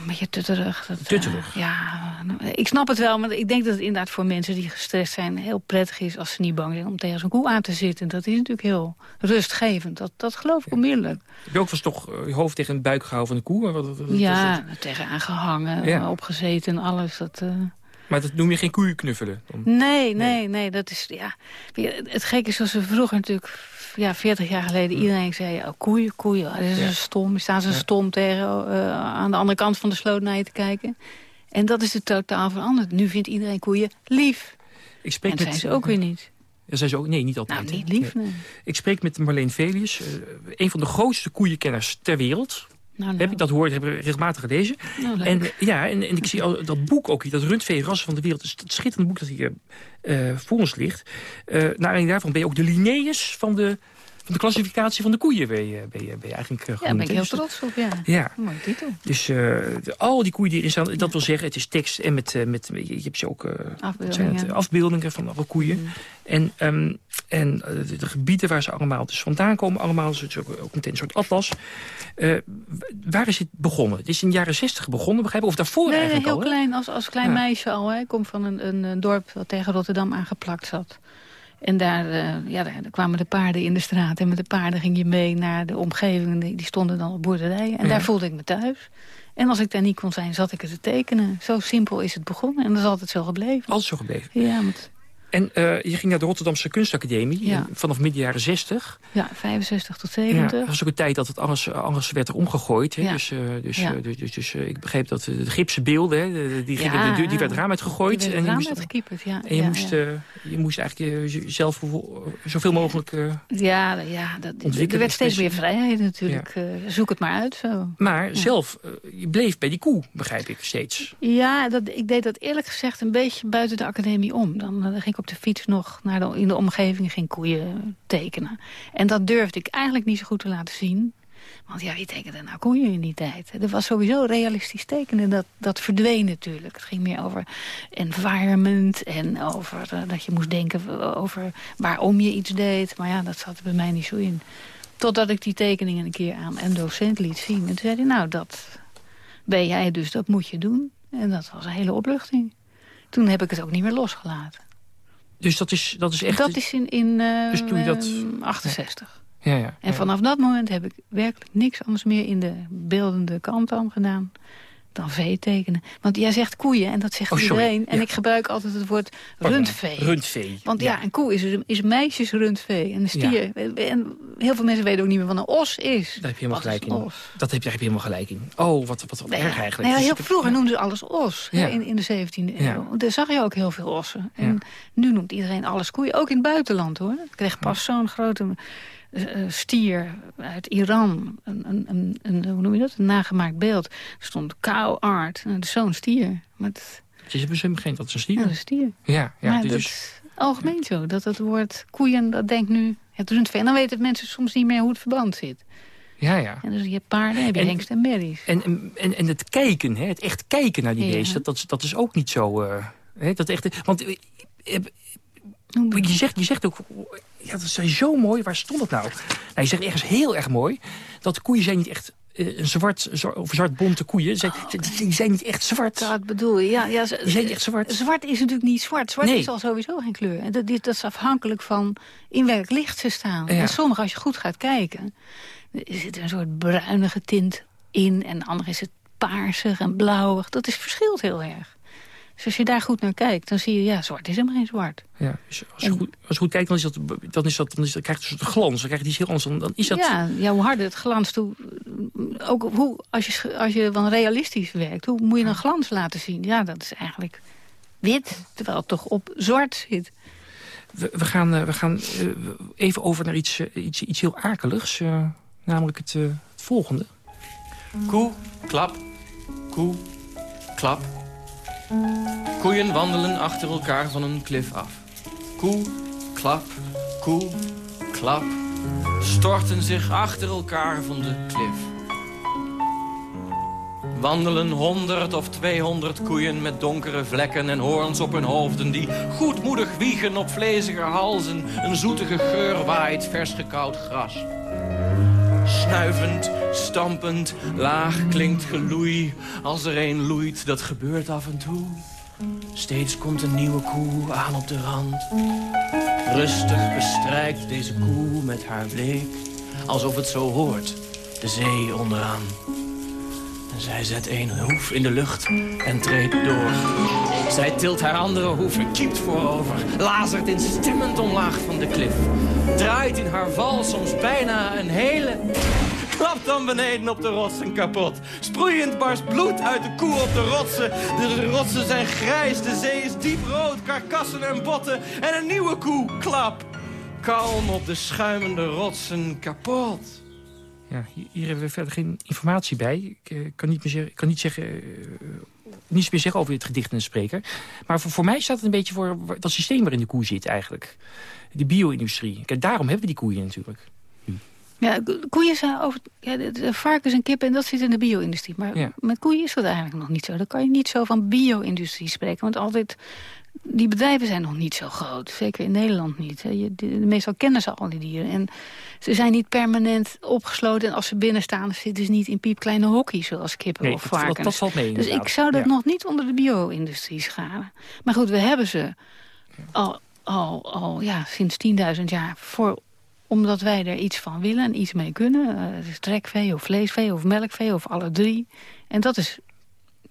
een beetje tutterig. Dat, eh, Tutterig? ja, nou, ik snap het wel, maar ik denk dat het inderdaad voor mensen die gestrest zijn heel prettig is als ze niet bang zijn om tegen zo'n koe aan te zitten. Dat is natuurlijk heel rustgevend, dat, dat geloof ik onmiddellijk. Heb je ook eens toch eh, je hoofd tegen een buik gehouden van de koe? Wat- wat- Ja, dat? tegen aangehangen, Ja. opgezeten en alles. Dat, eh, Maar dat noem je geen koeien knuffelen? Nee, nee, nee, dat is, ja. Het, gekke is zoals ze vroeger natuurlijk, ja, 40 jaar geleden, iedereen zei, oh, koeien, koeien, dat is Ja. een stom. Staan ze Ja. stom tegen, eh, aan de andere kant van de sloot naar je te kijken. En dat is het totaal veranderd. Nu vindt iedereen koeien lief. Ik spreek en met- zijn ze ook weer niet. Ja, zijn ze ook, nee, niet altijd. Nou, niet lief, Nee. nee. Ik spreek met Marleen Velius, eh, een van de grootste koeienkenners ter wereld. Nou, Heb ik dat hoort, heb ik regelmatig gelezen. Nou, en, ja, en, en ik zie al dat boek ook hier, dat Rundvee Rassen van de Wereld. Dat schitterende boek dat hier eh, voor ons ligt. Eh naar aanleiding daarvan ben je ook de Linnaeus van de, van de klassificatie van de koeien. Ben je, ben je, ben je eigenlijk eh, Ja, daar ben ik heel Dus dat- trots op, ja. Ja. Mooie titel. Dus eh, de- al die koeien die erin staan, dat wil zeggen, het is tekst en met, eh, met je hebt ze ook wat zijn het, Afbeeldingen. afbeeldingen van alle koeien. En, ehm, en de, de gebieden waar ze allemaal dus vandaan komen, allemaal, dus ook, ook meteen een soort atlas. Waar is het begonnen? Het is in de jaren zestig begonnen, begrijp ik? Of daarvoor Nee, eigenlijk heel al? klein, als, als klein Ja. meisje al. Hè. Ik kom van een, een, een dorp wat tegen Rotterdam aangeplakt zat. En daar, eh, ja, daar, kwamen de paarden in de straat. En met de paarden ging je mee naar de omgeving. Die, die stonden dan op boerderijen. En Ja. daar voelde ik me thuis. En als ik daar niet kon zijn, zat ik het te tekenen. Zo simpel is het begonnen. En dat is altijd zo gebleven. Altijd zo gebleven. Ja, want En eh, je ging naar de Rotterdamse Kunstacademie Ja. eh, vanaf midden jaren 60. Ja, 65 tot Ja, 70. dat was ook een tijd dat het alles, alles werd er omgegooid. Hè? Ja. Dus, eh, dus, Ja. eh, dus, dus, dus, eh, ik begreep dat de, gipsen beelden, hè, die, gingen, Ja, de, die werd raam uitgegooid. Die werd en het je raam moest, uitgekieperd, ja. en je, ja, moest, ja. eh, je moest eigenlijk eh, zelf hoeveel- zoveel mogelijk... eh, Ja, ja dat, Ontwikkelen er werd steeds meer vrijheid natuurlijk. Eh, zoek het maar uit zo. maar zelf, eh, je bleef bij die koe, begrijp ik steeds. Ja, dat, ik deed dat eerlijk gezegd een beetje buiten de academie om. Dan, eh, ging ik op de fiets nog naar in de omgeving ging koeien tekenen. En dat durfde ik eigenlijk niet zo goed te laten zien. Want ja, wie tekende nou koeien in die tijd? Er was sowieso realistisch tekenen. Dat, dat verdween natuurlijk. Het ging meer over environment en over eh, dat je moest denken over waarom je iets deed. Maar ja, dat zat er bij mij niet zo in. Totdat ik die tekeningen een keer aan een docent liet zien. En toen zei hij, nou, dat ben jij dus, dat moet je doen. En dat was een hele opluchting. Toen heb ik het ook niet meer losgelaten. Dus dat is, dat is echt... Dat is in, in eh, Dus toen je dat- eh, 68. Ja, ja. En vanaf dat moment heb ik werkelijk niks anders meer in de beeldende kant dan gedaan dan vee tekenen. Want jij zegt koeien en dat zegt Oh, iedereen. En Ja. ik gebruik altijd het woord rundvee. Rundvee. Want ja, een koe is, is meisjes rundvee. En een stier. En heel veel mensen weten ook niet meer wat een os is. Daar heb je helemaal Wat gelijk in. os? Dat heb je, daar heb je helemaal gelijk in. Oh, wat, wat, wat erg eigenlijk. nou ja, heel vroeger noemden ze alles os hè, in, in de 17e Ja. eeuw. Daar zag je ook heel veel ossen. En nu noemt iedereen alles koeien, ook in het buitenland hoor. Ik kreeg pas zo'n grote stier uit Iran. Een, een, een, een- hoe noem je dat? Een nagemaakt beeld. Er stond cow art. Nou, dat is zo'n stier. Maar het, Het is een begin, dat is een stier. ja, dat is een stier. Ja, ja. maar dat is algemeen zo. Dat het woord koeien, dat denkt nu het rundvee. En dan weten mensen soms niet meer hoe het verband zit. ja, ja. En dus je hebt paarden, heb je En- hengst en merries. En, en, en het kijken, hè, het echt kijken naar die Ja. beesten, dat, dat, is- is ook niet zo... eh, hè, dat echt, want eh, eh, je zegt, je zegt ook, ja, dat is zo mooi, waar stond het nou? nou je zegt ergens heel erg mooi, dat koeien zijn niet echt eh, een zwart, zwart, of zwart-bonte koeien. Ze, die zijn niet echt zwart. Dat bedoel je, ja. ja ze- Die zijn echt zwart. Zwart is natuurlijk niet zwart. Zwart Nee. is al sowieso geen kleur. En dat, dat is afhankelijk van in welk licht ze staan. Ja. En sommige, als je goed gaat kijken... er zit een soort bruinige tint in. En de andere is het paarsig en blauwig. Dat is, verschilt heel erg. Dus als je daar goed naar kijkt, dan zie je... ja, zwart is helemaal geen zwart. Ja, dus als, je goed, als je goed kijkt, dan, is dat, dan, is dat, dan, is dat, krijgt het een soort glans. Dan krijgt het iets heel anders. Dan, dan is dat... Ja, ja, hoe harder het glans toe... Ook hoe, als je, als je dan realistisch werkt, hoe moet je dan glans laten zien? Ja, dat is eigenlijk wit, terwijl het toch op zwart zit. We, we gaan, eh, we gaan eh, even over naar iets, eh, iets, iets heel akeligs. eh, namelijk het, eh, het volgende. Koe, klap, koe, klap. Koeien wandelen achter elkaar van een klif af. Koe, klap, koe, klap. Storten zich achter elkaar van de klif. Wandelen honderd of tweehonderd koeien met donkere vlekken en hoorns op hun hoofden... die goedmoedig wiegen op vlezige halzen. Een zoetige geur waait vers gekoud gras. Snuivend, stampend, laag klinkt geloei. Als er een loeit, dat gebeurt af en toe. Steeds komt een nieuwe koe aan op de rand. Rustig bestrijkt deze koe met haar blik. Alsof het zo hoort, de zee onderaan. Zij zet een hoef in de lucht en treedt door. Zij tilt haar andere hoef en kiept voorover. Lazert instemmend omlaag van de klif. Draait in haar val soms bijna een hele... Klapt dan beneden op de rotsen kapot. Sproeiend barst bloed uit de koe op de rotsen. De rotsen zijn grijs, de zee is diep rood. Karkassen en botten en een nieuwe koe. Klap. Kalm op de schuimende rotsen kapot. Ja, hier, hier hebben we verder geen informatie bij. Ik eh, kan niet meer kan niet zeggen, eh, niets meer zeggen over dit gedicht en de spreker. Maar voor, voor mij staat het een beetje voor dat systeem waarin de koe zit eigenlijk. De bio-industrie. Kijk, daarom hebben we die koeien natuurlijk. Ja, ko- koeien zijn over... Ja, de, de varkens en kippen, en dat zit in de bio-industrie. Maar Ja. met koeien is dat eigenlijk nog niet zo. Dan kan je niet zo van bio-industrie spreken. Want altijd... Die bedrijven zijn nog niet zo groot. Zeker in Nederland niet. hè. Je, de, meestal kennen ze al die dieren. En ze zijn niet permanent opgesloten. En als ze binnen staan, zitten ze niet in piepkleine hokjes... zoals kippen Nee, of dat- dat- varkens. dat valt mee, Dus ik zou dat Ja. nog niet onder de bio-industrie scharen. Maar goed, we hebben ze al, al, al ja, sinds 10.000 jaar voor omdat wij er iets van willen en iets mee kunnen. Eh, trekvee of vleesvee of melkvee of alle drie. En dat is,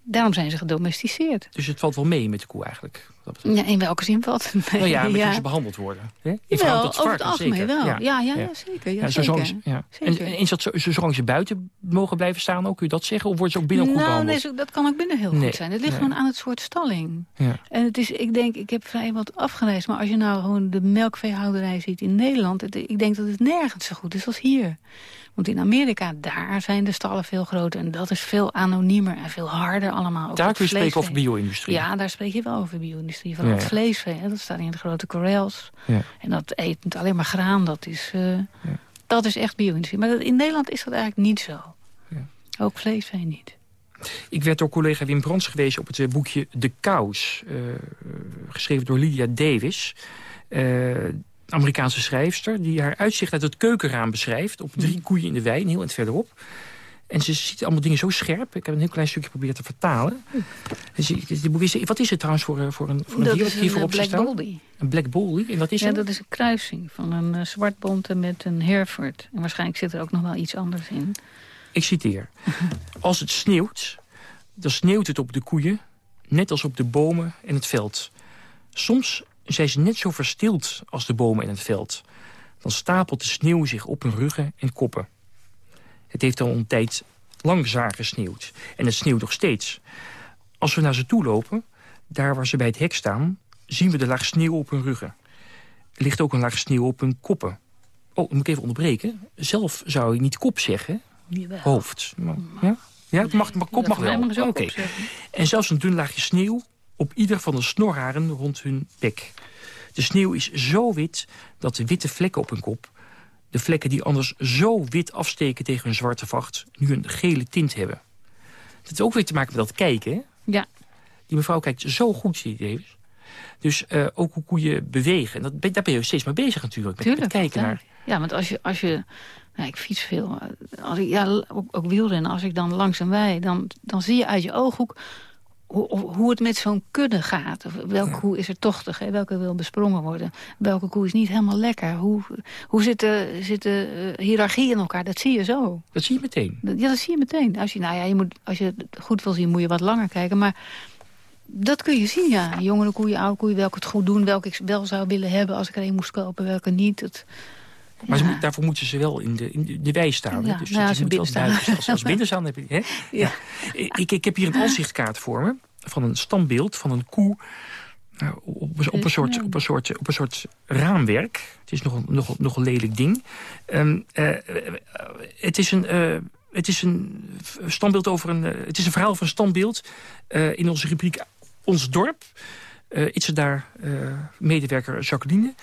daarom zijn ze gedomesticeerd. Dus het valt wel mee met de koe eigenlijk. Ja, in welke zin het? Nou ja, met ja. hoe ze behandeld worden. Hè? In Jawel, verhouding tot over het algemeen zeker. wel. Ja, ja, ja, zeker, ja, zolang ja. En, Zeker. en is dat zo, zo- zolang ze buiten mogen blijven staan ook? Kun je dat zeggen? Of wordt ze ook binnen ook goed nou, behandeld? nee, zo- dat kan ook binnen heel Nee, goed zijn. Het ligt gewoon aan het soort stalling. Ja. En het is, ik denk, ik heb vrij wat afgereisd. Maar als je nou gewoon de melkveehouderij ziet in Nederland... Het, ik denk dat het nergens zo goed is als hier. Want in Amerika, daar zijn de stallen veel groter. En dat is veel anoniemer en veel harder allemaal. Daar kun je spreken over bio-industrie. Ja, daar spreek je wel over bio-industrie. Vooral Ja, het ja. vleesvee, hè, dat staat in de grote corrals. Ja. En dat eet alleen maar graan, dat is, eh, dat is echt bio-industrie. Maar dat, in Nederland is dat eigenlijk niet zo. Ook vleesvee niet. Ik werd door collega Wim Brands gewezen op het eh, boekje De Kous. eh, geschreven door Lydia Davis. Amerikaanse schrijfster. Die haar uitzicht uit het keukenraam beschrijft. Op drie koeien in de wei, heel eind verderop. En ze ziet allemaal dingen zo scherp. Ik heb een heel klein stukje proberen te vertalen. Is, wat is het trouwens voor, eh, voor een, voor een Dat dier wat hier een, voorop eh, ziet Black? Baldy. Een Black? En wat is ja, dat is een kruising van een eh, zwartbonte met een Hereford. En waarschijnlijk zit er ook nog wel iets anders in. Ik citeer. Als het sneeuwt, dan sneeuwt het op de koeien... net als op de bomen en het veld. Soms zijn ze net zo verstild als de bomen en het veld. Dan stapelt de sneeuw zich op hun ruggen en koppen. Het heeft al een tijd lang zwaar gesneeuwd. En het sneeuwt nog steeds. Als we naar ze toe lopen, daar waar ze bij het hek staan... zien we de laag sneeuw op hun ruggen. Er ligt ook een laag sneeuw op hun koppen. Oh, dan moet ik even onderbreken. Zelf zou je niet kop zeggen, Jawel. hoofd. Maar, ja? Ja, het mag, maar kop mag wel. Oké. En zelfs een dun laagje sneeuw op ieder van de snorharen rond hun bek. De sneeuw is zo wit dat de witte vlekken op hun kop... de vlekken die anders zo wit afsteken tegen hun zwarte vacht... nu een gele tint hebben. Dat heeft ook weer te maken met dat kijken, hè? Ja. Die mevrouw kijkt zo goed, zie je Davis. Dus eh, ook hoe koeien bewegen. En dat, daar ben je steeds mee bezig natuurlijk. Met, Tuurlijk. met kijken ja. naar... Ja, want als je... Als je nou, ik fiets veel. Als ik, ja, ook, ook wielrennen. Als ik dan langs een wei, dan, dan zie je uit je ooghoek... Hoe, hoe het met zo'n kudde gaat. Of welke koe is er tochtig, hè? welke wil besprongen worden. Welke koe is niet helemaal lekker. Hoe, hoe zit de, zit de eh, hiërarchie in elkaar? Dat zie je zo. Dat zie je meteen. Ja, dat zie je meteen. Als je, nou ja, je moet, als je het goed wil zien, moet je wat langer kijken. Maar dat kun je zien, ja. Jongere koeien, oude koeien, welke het goed doen. Welke ik wel zou willen hebben als ik er een moest kopen, welke niet. Dat, Maar ze moet- daarvoor moeten ze wel in de, in de, wei staan. hè? Dus nou, als ze moet wel binnen staan. Als, als heb je... Hè? Ja. Ik, ik heb hier een aanzichtkaart voor me. Van een standbeeld van een koe. nou, op, een soort, op, een soort, op een soort raamwerk. Het is nog een, nog, nog een lelijk ding. Ehm, eh, eh, het is een... eh, het is een standbeeld over een. het is een verhaal van een standbeeld in onze rubriek Ons Dorp. Eh Itse daar medewerker Jacqueline.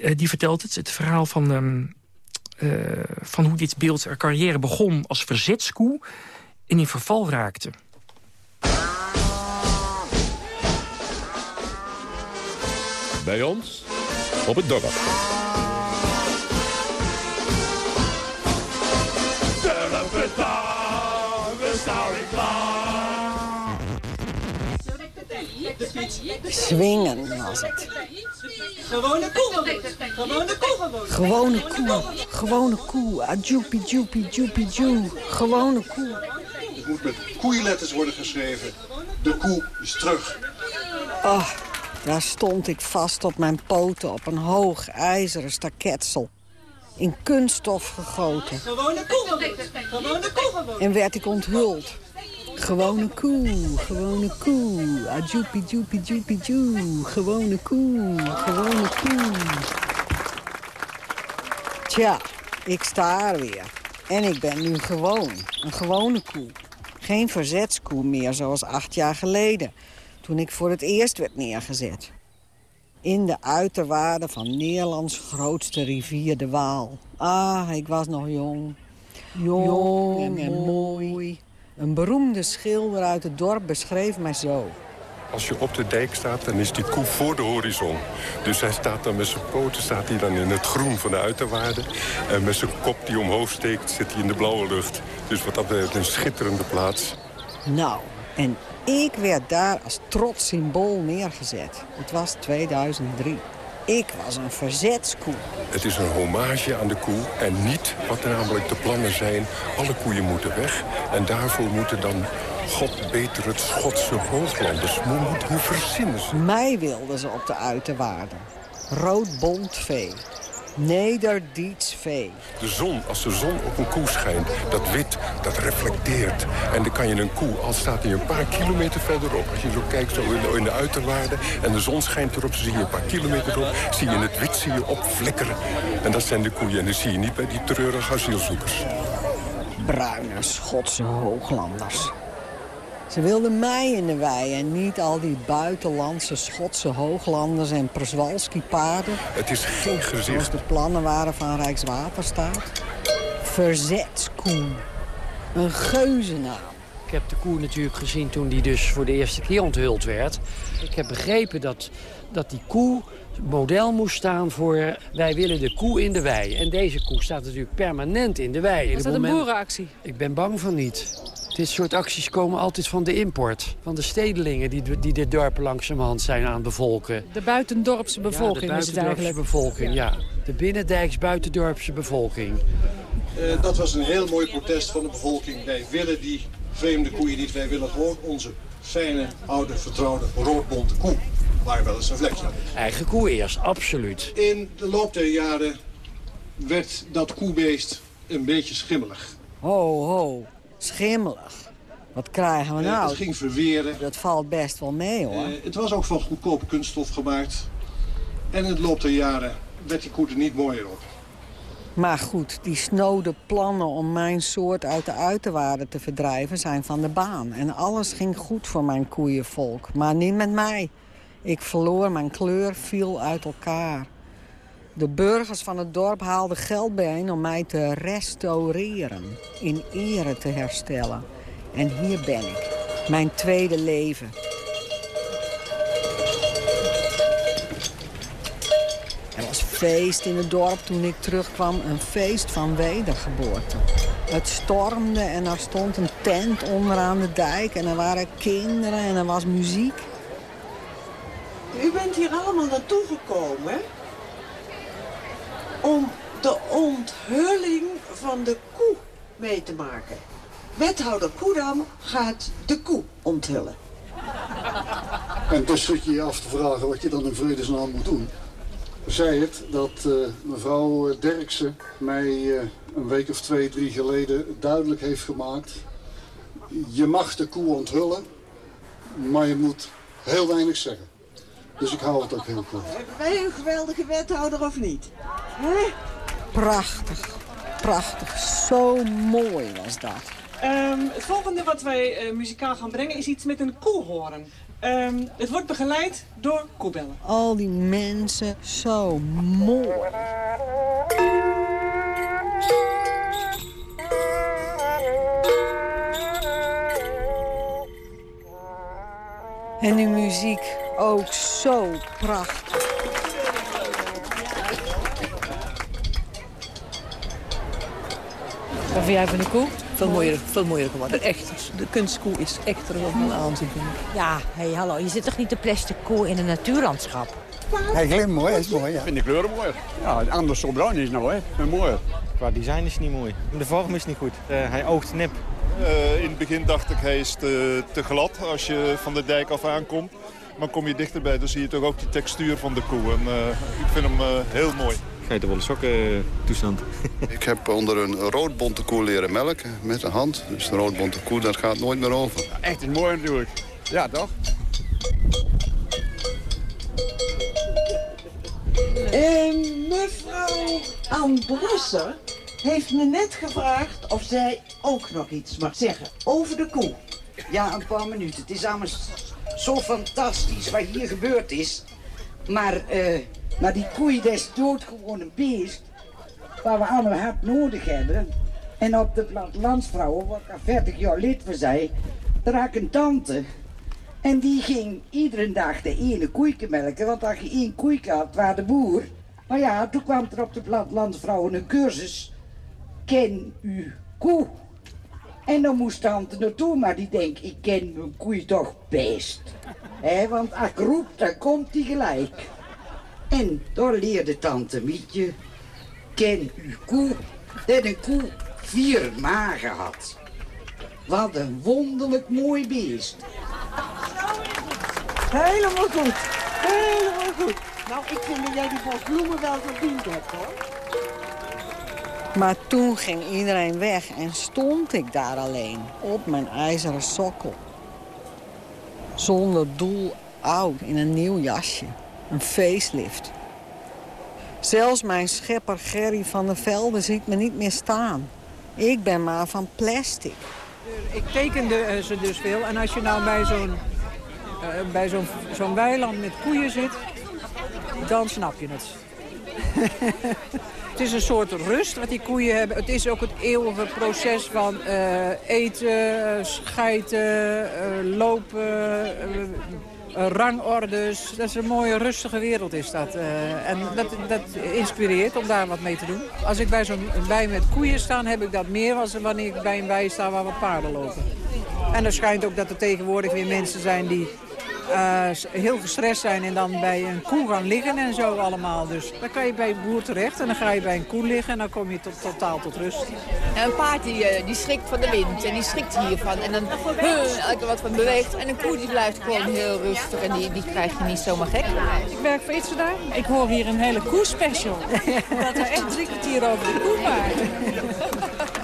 Eh, die vertelt het. Het verhaal van, ehm, eh, van hoe dit beeld haar carrière begon als verzetskoe en in verval raakte. Bij ons op het dorp. we staan Swingen was het. Gewone koe. Gewone koe gewoon. Gewone koe. Gewone koe. Ah, Joepie, joepie, joe. Gewone koe. Het moet met koeienletters worden geschreven. De koe is terug. Oh, daar stond ik vast op mijn poten op een hoog ijzeren staketsel. In kunststof gegoten. Gewone koe. Gewone koe. En werd ik onthuld. Gewone koe, gewone koe. Ah, joepie, joepie, joepie, joe. Gewone koe, gewone koe. Tja, ik sta er weer. En ik ben nu gewoon, een gewone koe. Geen verzetskoe meer zoals acht jaar geleden. Toen ik voor het eerst werd neergezet. In de uiterwaarden van Nederlands grootste rivier de Waal. Ah, ik was nog jong. Jong en mooi. Een beroemde schilder uit het dorp beschreef mij zo. Als je op de dijk staat, dan is die koe voor de horizon. Dus hij staat dan met zijn poten staat hij dan in het groen van de uiterwaarde. En met zijn kop die omhoog steekt, zit hij in de blauwe lucht. Dus wat dat betreft een schitterende plaats. Nou, en ik werd daar als trots symbool neergezet. Het was 2003. Ik was een verzetskoe. Het is een hommage aan de koe en niet wat er namelijk de plannen zijn. Alle koeien moeten weg en daarvoor moeten dan God beter het Schotse hooglanders. Hoe, hoe, verzinnen ze? Mij wilden ze op de uiterwaarden. Rood vee. Nederdiets vee. De zon, als de zon op een koe schijnt, dat wit, dat reflecteert. En dan kan je een koe, al staat hij een paar kilometer verderop... als je zo kijkt zo in de, in de uiterwaarden en de zon schijnt erop... zie je een paar kilometer op, zie je het wit zie je opflikkeren. En dat zijn de koeien en dat zie je niet bij die treurige asielzoekers. Bruine Schotse hooglanders. Ze wilden mij in de wei en niet al die buitenlandse Schotse hooglanders en Przewalski-paarden. Het is geen gezicht. Zoals de plannen waren van Rijkswaterstaat. Verzetskoe. Een geuzennaam. Ik heb de koe natuurlijk gezien toen die dus voor de eerste keer onthuld werd. Ik heb begrepen dat, dat die koe model moest staan voor... wij willen de koe in de wei. En deze koe staat natuurlijk permanent in de wei. Was dat een boerenactie? Ik ben bang van niet. Dit soort acties komen altijd van de import. Van de stedelingen die, die dit dorp langzamerhand zijn aan het bevolken. De buitendorpse bevolking ja, de is het eigenlijk. bevolking, ja. De binnendijks buitendorpse bevolking. Uh, dat was een heel mooi protest van de bevolking. Wij willen die vreemde koeien niet. Wij willen gewoon onze fijne, oude, vertrouwde, roodbonte koe. Waar wel eens een vlekje aan Eigen koe eerst, absoluut. In de loop der jaren werd dat koebeest een beetje schimmelig. Ho, ho. Schimmelig. Wat krijgen we nou? Uh, het ging verweren. Dat valt best wel mee, hoor. Uh, het was ook van goedkope kunststof gemaakt. En in de loop der jaren werd die koe er niet mooier op. Maar goed, die snode plannen om mijn soort uit de uiterwaarden te verdrijven zijn van de baan. En alles ging goed voor mijn koeienvolk, maar niet met mij. Ik verloor mijn kleur, viel uit elkaar. De burgers van het dorp haalden geld bijeen om mij te restaureren. In ere te herstellen. En hier ben ik. Mijn tweede leven. Er was feest in het dorp toen ik terugkwam. Een feest van wedergeboorte. Het stormde en er stond een tent onderaan de dijk. En er waren kinderen en er was muziek. U bent hier allemaal naartoe gekomen om de onthulling van de koe mee te maken. Wethouder Koedam gaat de koe onthullen. En dus zit je je af te vragen wat je dan in vredesnaam moet doen. Zij het dat uh, mevrouw Derksen mij uh, een week of twee, drie geleden duidelijk heeft gemaakt. Je mag de koe onthullen, maar je moet heel weinig zeggen. Dus ik hou het ook heel kort. Hebben wij een geweldige wethouder of niet? He? Prachtig, prachtig. Zo mooi was dat. Um, het volgende wat wij uh, muzikaal gaan brengen is iets met een koelhoorn. Um, het wordt begeleid door koebellen. Al die mensen, zo mooi. En die muziek ook zo prachtig. Wat vind jij van de koe? Veel mooier, veel mooier geworden. Echt, de kunstkoe is echt er wel aanzien. Ja, hey, hallo, je zit toch niet de plastic koe in een natuurlandschap? Hij glimt mooi, is mooi, ja. Ik vind de kleuren mooi. Ja, anders zo bruin is nou, hè. Maar mooi. Qua design is niet mooi. De vorm is niet goed. Uh, hij oogt nip. Uh, in het begin dacht ik, hij is te, te glad als je van de dijk af aankomt. Maar kom je dichterbij, dan zie je toch ook die textuur van de koe. En uh, ik vind hem heel mooi. Geitenwolle sokken toestand. ik heb onder een roodbonte koe leren melken met de hand. Dus de roodbonte koe, dat gaat nooit meer over. Echt een mooi natuurlijk. Ja, toch? Uh, mevrouw Ambroeser heeft me net gevraagd of zij ook nog iets mag zeggen over de koe. Ja, een paar minuten. Het is allemaal zo fantastisch wat hier gebeurd is. Maar, uh, maar die koei, is doodgewoon een beest. Waar we allemaal hard nodig hebben. En op de plattelandsvrouwen, waar ik al 40 jaar lid van zei, daar een tante. En die ging iedere dag de ene koeike melken. Want als je één koeike had, waar de boer. Maar ja, toen kwam er op de plattelandsvrouwen een cursus. Ken uw koe. En dan moest tante naartoe, maar die denkt, ik ken mijn koei toch best. He, want als ik roep, dan komt hij gelijk. En daar leerde tante Mietje, ken uw koe, dat een koe vier magen had. Wat een wonderlijk mooi beest. Helemaal goed. Helemaal goed. Nou, ik vind dat jij die bos bloemen wel verdiend hebt, hoor. Maar toen ging iedereen weg en stond ik daar alleen op mijn ijzeren sokkel. Zonder doel oud in een nieuw jasje. Een facelift. Zelfs mijn schepper Gerry van der Velde ziet me niet meer staan. Ik ben maar van plastic. Ik tekende eh, ze dus veel. En als je nou bij zo'n uh, bij zo'n zo'n weiland met koeien zit, dan snap je het. het is een soort rust wat die koeien hebben. Het is ook het eeuwige proces van uh, eten, schijten, lopen, rangordes. Dat is een mooie, rustige wereld is dat. en dat, dat inspireert om daar wat mee te doen. Als ik bij zo'n bij met koeien sta, heb ik dat meer dan wanneer ik bij een bij sta waar wat paarden lopen. En er schijnt ook dat er tegenwoordig weer mensen zijn die uh, heel gestrest zijn en dan bij een koe gaan liggen en zo allemaal. Dus dan kan je bij een boer terecht en dan ga je bij een koe liggen en dan kom je tot, totaal tot rust. een paard die, die schrikt van de wind en die schrikt hiervan en dan elke wat van beweegt. En een koe die blijft gewoon heel rustig en die, die krijg je niet zomaar gek. Ik werk voor Itzerda. Ik hoor hier een hele koe-special. dat er echt drie kwartier over de koe waren.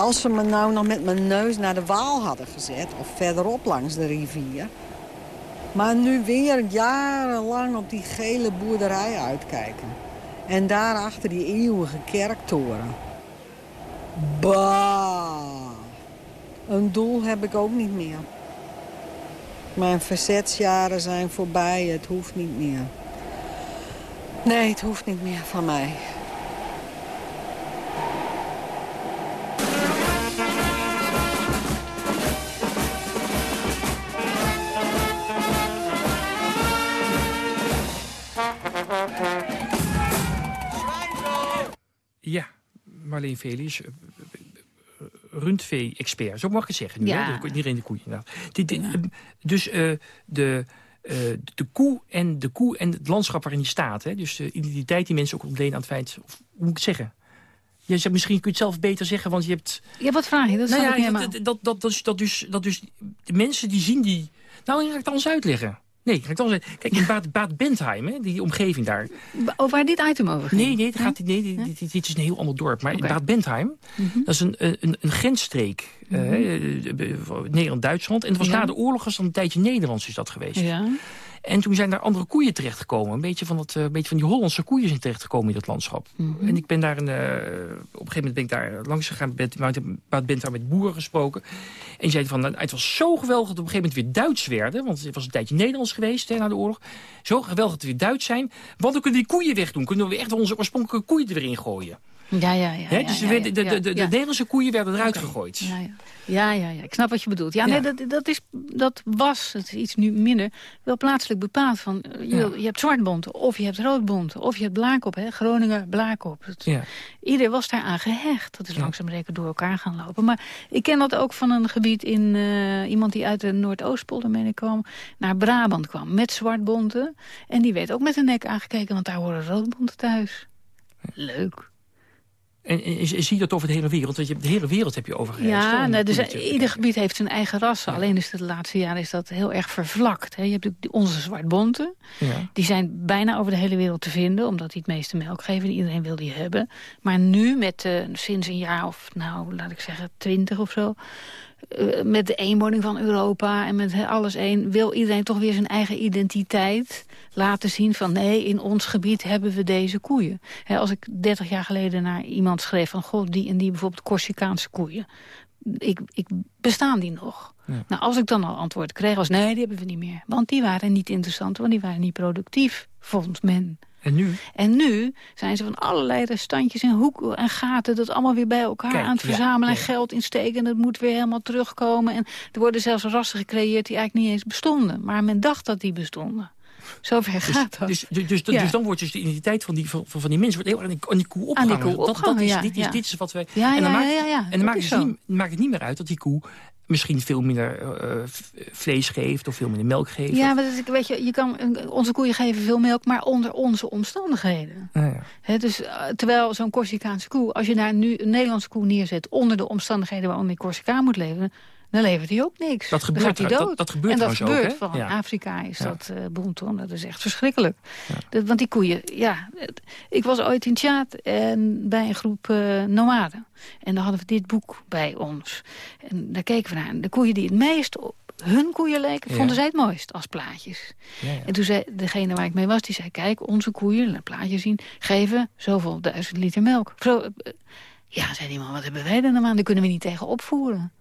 Als ze me nou nog met mijn neus naar de Waal hadden gezet... of verderop langs de rivier... maar nu weer jarenlang op die gele boerderij uitkijken. En daarachter die eeuwige kerktoren. Bah! Een doel heb ik ook niet meer. Mijn verzetsjaren zijn voorbij, het hoeft niet meer. Nee, het hoeft niet meer van mij. Ja, Marleen Velius, rundvee-expert, zo mag ik het zeggen. Nu, Ja. Niet in de koeien. Nou. Die- die- Dus eh, de, eh, de koe en de koe en het landschap waarin die staat. Hè? Dus de identiteit die mensen ook ontlenen aan het feit... Of, hoe moet ik het zeggen? Je zegt, misschien kun je het zelf beter zeggen, want je hebt... Ja, wat vraag je? Dat nou ja, dat, dat, dat, dat, dus, dat, dus, de mensen die zien die... Nou, ik ga ik het anders uitleggen. Nee, anders uitleggen. Kijk, in Bad, Bad Bentheim, hè, die omgeving daar... Over waar dit item over ging? Nee, nee, het gaat, nee, dit, dit, dit is een heel ander dorp. Maar in Bad Bentheim, dat is een, een, een grensstreek. eh, Mhm. eh, Nederland-Duitsland. En het was Ja. na de oorlog was dan een tijdje Nederlands is dat geweest. Ja. En toen zijn daar andere koeien terechtgekomen. Een beetje van, dat, eh, een beetje van die Hollandse koeien zijn terechtgekomen in dat landschap. Mhm. En ik ben daar een, eh, op een gegeven moment ben ik daar langs gegaan. Ben, ben, daar met boeren gesproken. En die zeiden van, nou, het was zo geweldig dat we op een gegeven moment weer Duits werden. Want het was een tijdje Nederlands geweest hè, na de oorlog. Zo geweldig dat we weer Duits zijn. Want dan kunnen we die koeien wegdoen. Kunnen we echt onze oorspronkelijke koeien er weer in gooien. Ja, ja, ja. Dus de, de, de, de. Nederlandse koeien werden eruit gegooid. Ja, ja. Ja, ja, ja, ik snap wat je bedoelt. Ja. Nee, dat, dat, is, dat was, het is iets nu minder, wel plaatselijk bepaald. Van, eh, je, je hebt zwartbonten, of je hebt roodbonten, of je hebt blaakop. Hè? Groningen, blaakop. Het- Ja. Ieder was daaraan gehecht. Dat is langzaam zeker door elkaar gaan lopen. Maar ik ken dat ook van een gebied in... eh, iemand die uit de Noordoostpolder, meen ik, kwam... naar Brabant kwam met zwartbonten. En die werd ook met de nek aangekeken, want daar horen roodbonten thuis. Leuk. En, en, en zie je dat over de hele wereld? Want je hebt de hele wereld heb je overgereisd. Ja, nou, dus, ieder gebied heeft zijn eigen rassen. Alleen is het de laatste jaren is dat heel erg vervlakt. Hè. Je hebt onze zwartbonten. Ja. Die zijn bijna over de hele wereld te vinden. Omdat die het meeste melk geven. En iedereen wil die hebben. Maar nu, met, eh, sinds een jaar of, nou, laat ik zeggen, twintig of zo... eh, met de eenwording van Europa en met alles één... wil iedereen toch weer zijn eigen identiteit laten zien van... nee, in ons gebied hebben we deze koeien. Als ik 30 jaar geleden naar iemand schreef van... god, die en die bijvoorbeeld Corsicaanse koeien... Ik, ik, bestaan die nog? Nou, als ik dan al antwoord kreeg, was nee, die hebben we niet meer. Want die waren niet interessant, want die waren niet productief, vond men. En nu? En nu zijn ze van allerlei restantjes en hoeken en gaten... dat allemaal weer bij elkaar Kijk, aan het ja, verzamelen en geld insteken. En dat moet weer helemaal terugkomen. En er worden zelfs rassen gecreëerd die eigenlijk niet eens bestonden. Maar men dacht dat die bestonden. Zover Dus, gaat dat. dus, dus, dus, Ja. dus dan wordt dus de identiteit van die, van, van die mensen wordt heel erg aan die, aan die koe Aan opgehangen. koe dat, is, ja, dit, is, ja. dit is wat wij... Ja, en dan maakt, En dan het, niet, maakt het niet meer uit dat die koe misschien veel minder uh, vlees geeft of veel minder melk geeft. Ja, maar dat is, weet je, je kan, onze koeien geven veel melk, maar onder onze omstandigheden. Ah, ja. He, dus uh, terwijl zo'n Corsicaanse koe, als je daar nu een Nederlandse koe neerzet onder de omstandigheden waaronder die Corsica moet leven, dan levert hij ook niks. Dat gebeurt, dan hij dood. Dat, dat gebeurt en dat gebeurt ook, vooral ja. in Afrika is dat uh, Bonton. Dat is echt verschrikkelijk. Dat, want die koeien, ja... Het, ik was ooit in Tjaat en bij een groep uh, nomaden. En daar hadden we dit boek bij ons. En daar keken we naar. De koeien die het meest op hun koeien leken, vonden zij het mooist als plaatjes. En toen zei degene waar ik mee was, die zei... kijk, onze koeien, een plaatje zien, geven zoveel duizend liter melk. Zo, ja, zei die man, wat hebben wij er nou aan? Daar kunnen we niet tegen opvoeren.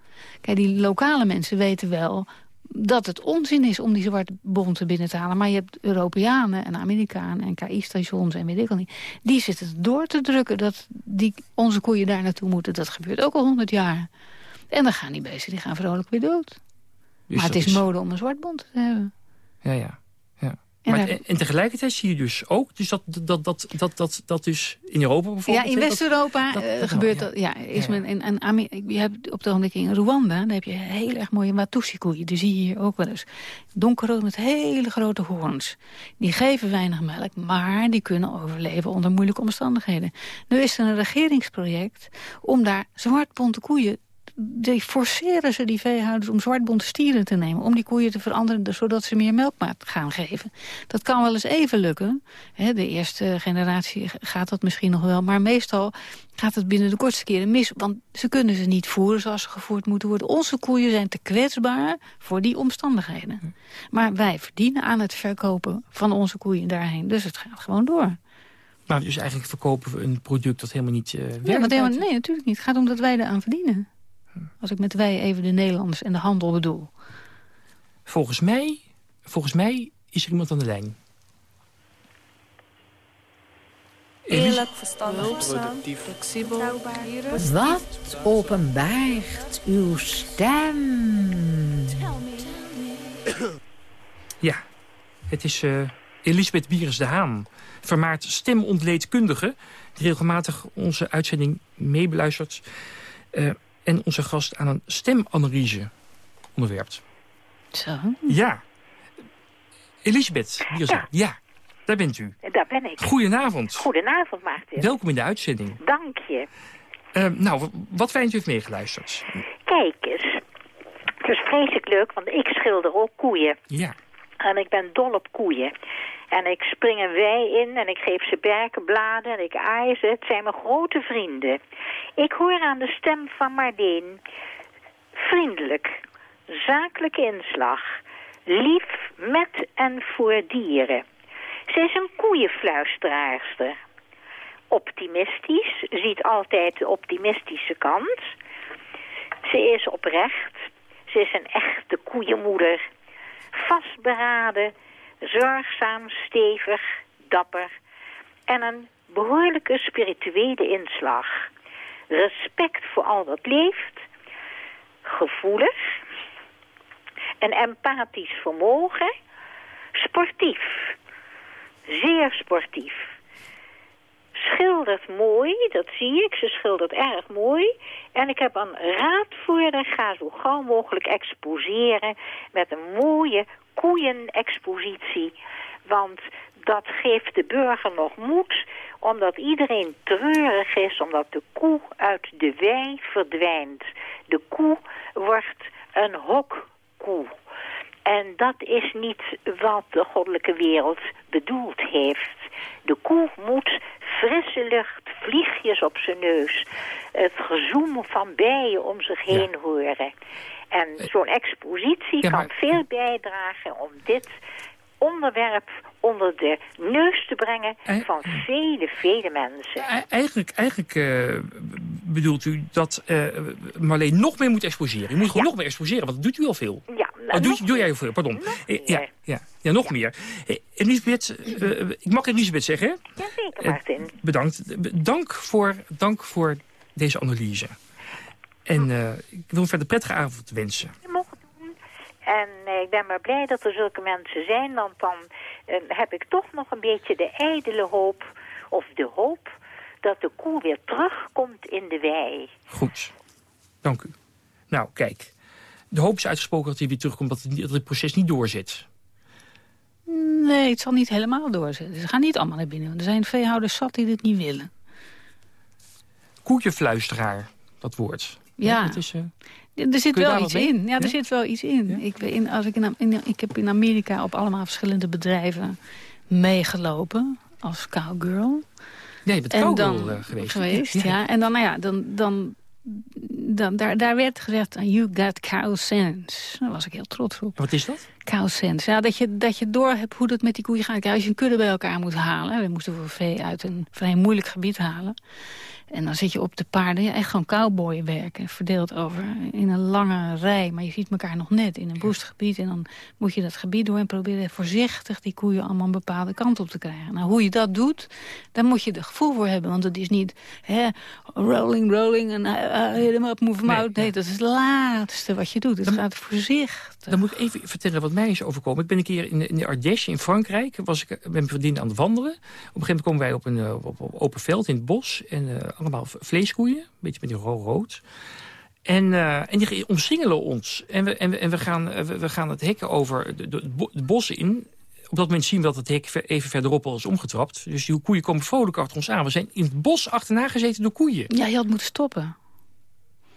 Kijk, die lokale mensen weten wel dat het onzin is om die zwarte bonten binnen te halen. Maar je hebt Europeanen en Amerikanen en KI-stations en weet ik al niet. Die zitten door te drukken dat die, onze koeien daar naartoe moeten. Dat gebeurt ook al honderd jaar. En dan gaan die beesten die gaan vrolijk weer dood. Maar het is, mode om een zwartbont te hebben. Ja, ja. Maar en, en, tegelijkertijd zie je dus ook dus dat, dat, dat, dat, dat, dat dus in Europa bijvoorbeeld... Ja, in West-Europa uh, gebeurt dat. Ja, is ja. Men, en, en je hebt op de ogenblik in Rwanda, daar heb je heel erg mooie Watusi-koeien. Die zie je hier ook wel eens. Donkerrood met hele grote hoorns. Die geven weinig melk, maar die kunnen overleven onder moeilijke omstandigheden. Nu is er een regeringsproject om daar zwartbonte koeien die forceren ze, die veehouders, om zwartbonte stieren te nemen. Om die koeien te veranderen, zodat ze meer melk gaan geven. Dat kan wel eens even lukken. de eerste generatie gaat dat misschien nog wel. Maar meestal gaat het binnen de kortste keren mis. Want ze kunnen ze niet voeren zoals ze gevoerd moeten worden. Onze koeien zijn te kwetsbaar voor die omstandigheden. Maar wij verdienen aan het verkopen van onze koeien daarheen. Dus het gaat gewoon door. Maar dus eigenlijk verkopen we een product dat helemaal niet uh, werkt? Ja, want helemaal, nee, natuurlijk niet. Het gaat om dat wij eraan verdienen. Als ik met wij even de Nederlanders en de handel bedoel. Volgens mij, volgens mij is er iemand aan de lijn. Eerlijk, verstandig, hulpzaam, flexibel, Wat openbaart uw stem? Ja, het is uh, Elisabeth Bieres de Haan. Vermaard stemontleedkundige... die regelmatig onze uitzending meebeluistert... Uh, en onze gast aan een stemanalyse onderwerpt. Zo? Ja. Elisabeth, ja. ja, daar bent u. Daar ben ik. Goedenavond. Goedenavond, Maarten. Welkom in de uitzending. Dank je. Uh, nou, wat fijn dat u heeft meegeluisterd. Kijk eens. Het is vreselijk leuk, want ik schilder ook koeien. Ja. En ik ben dol op koeien. En ik spring een wei in en ik geef ze berkenbladen en ik aai ze. Het zijn mijn grote vrienden. Ik hoor aan de stem van Marleen. Vriendelijk, zakelijke inslag, lief met en voor dieren. Ze is een koeienfluisteraarster. Optimistisch, ziet altijd de optimistische kant. Ze is oprecht. Ze is een echte koeienmoeder. Vastberaden, zorgzaam, stevig, dapper en een behoorlijke spirituele inslag. Respect voor al wat leeft, gevoelig, een empathisch vermogen, sportief, zeer sportief. Schildert mooi, dat zie ik, ze schildert erg mooi. En ik heb een raad voor haar, ga zo gauw mogelijk exposeren met een mooie koeienexpositie. Want dat geeft de burger nog moed, omdat iedereen treurig is, omdat de koe uit de wei verdwijnt. De koe wordt een hokkoe. En dat is niet wat de goddelijke wereld bedoeld heeft. De koe moet frisse lucht, vliegjes op zijn neus, het gezoem van bijen om zich heen ja. horen. En zo'n expositie ja, maar... kan veel bijdragen om dit onderwerp onder de neus te brengen van vele, vele mensen. Eigenlijk, eigenlijk uh, bedoelt u dat uh, Marleen nog meer moet exposeren. U moet gewoon ja. nog meer exposeren, want dat doet u al veel. Ja. Oh, doe, doe jij heel veel, pardon. Ja, ja, ja, nog meer. Elisabeth, uh, ik mag Elisabeth zeggen? Jazeker, Martin. bedankt. Dank voor, dank voor deze analyse. En ik wil een verder prettige avond wensen. En uh, ik ben maar blij dat er zulke mensen zijn, want dan uh, heb ik toch nog een beetje de ijdele hoop, of de hoop, dat de koe weer terugkomt in de wei. Goed, dank u. Nou, kijk, De hoop is uitgesproken dat hij weer terugkomt, dat het, dat het proces niet doorzet. Nee, het zal niet helemaal doorzetten. Ze gaan niet allemaal naar binnen. Er zijn veehouders zat die dit niet willen. Koetjefluisteraar, dat woord. Ja, dat is, uh, er zit wel iets in. Ja, er zit wel iets in. Ik, in, als ik, in, in, ik heb in Amerika op allemaal verschillende bedrijven meegelopen als cowgirl. Nee, en cowgirl dan, uh, geweest. geweest ja. ja. En dan, nou ja, dan, dan, dan, daar, daar werd gezegd, you got cow sense. Daar was ik heel trots op. Wat is dat? Cow sense. Ja, dat je, dat je door hebt hoe dat met die koeien gaat. Als je een kudde bij elkaar moet halen. We moesten voor vee uit een vrij moeilijk gebied halen. En dan zit je op de paarden, ja, echt gewoon cowboy werken. Verdeeld over in een lange rij. Maar je ziet elkaar nog net in een woestgebied. En dan moet je dat gebied door en proberen voorzichtig die koeien allemaal een bepaalde kant op te krijgen. Nou, hoe je dat doet, daar moet je er gevoel voor hebben. Want het is niet hè, rolling, rolling en helemaal op move out. Nee, dat is het laatste wat je doet. Het gaat voorzichtig. Dan moet ik even vertellen wat mij is overkomen. Ik ben een keer in de, in de Ardèche in Frankrijk. Was ik met mijn vriendin aan het wandelen. Op een gegeven moment komen wij op een op, op open veld in het bos. En uh, allemaal vleeskoeien. Een beetje met die rood. En, uh, en die omsingelen ons. En we, en we, en we, gaan, we, we gaan het hekken over de, de, de bossen in. Op dat moment zien we dat het hek even verderop al is omgetrapt. Dus die koeien komen vrolijk achter ons aan. We zijn in het bos achterna gezeten door koeien. Ja, je had moeten stoppen.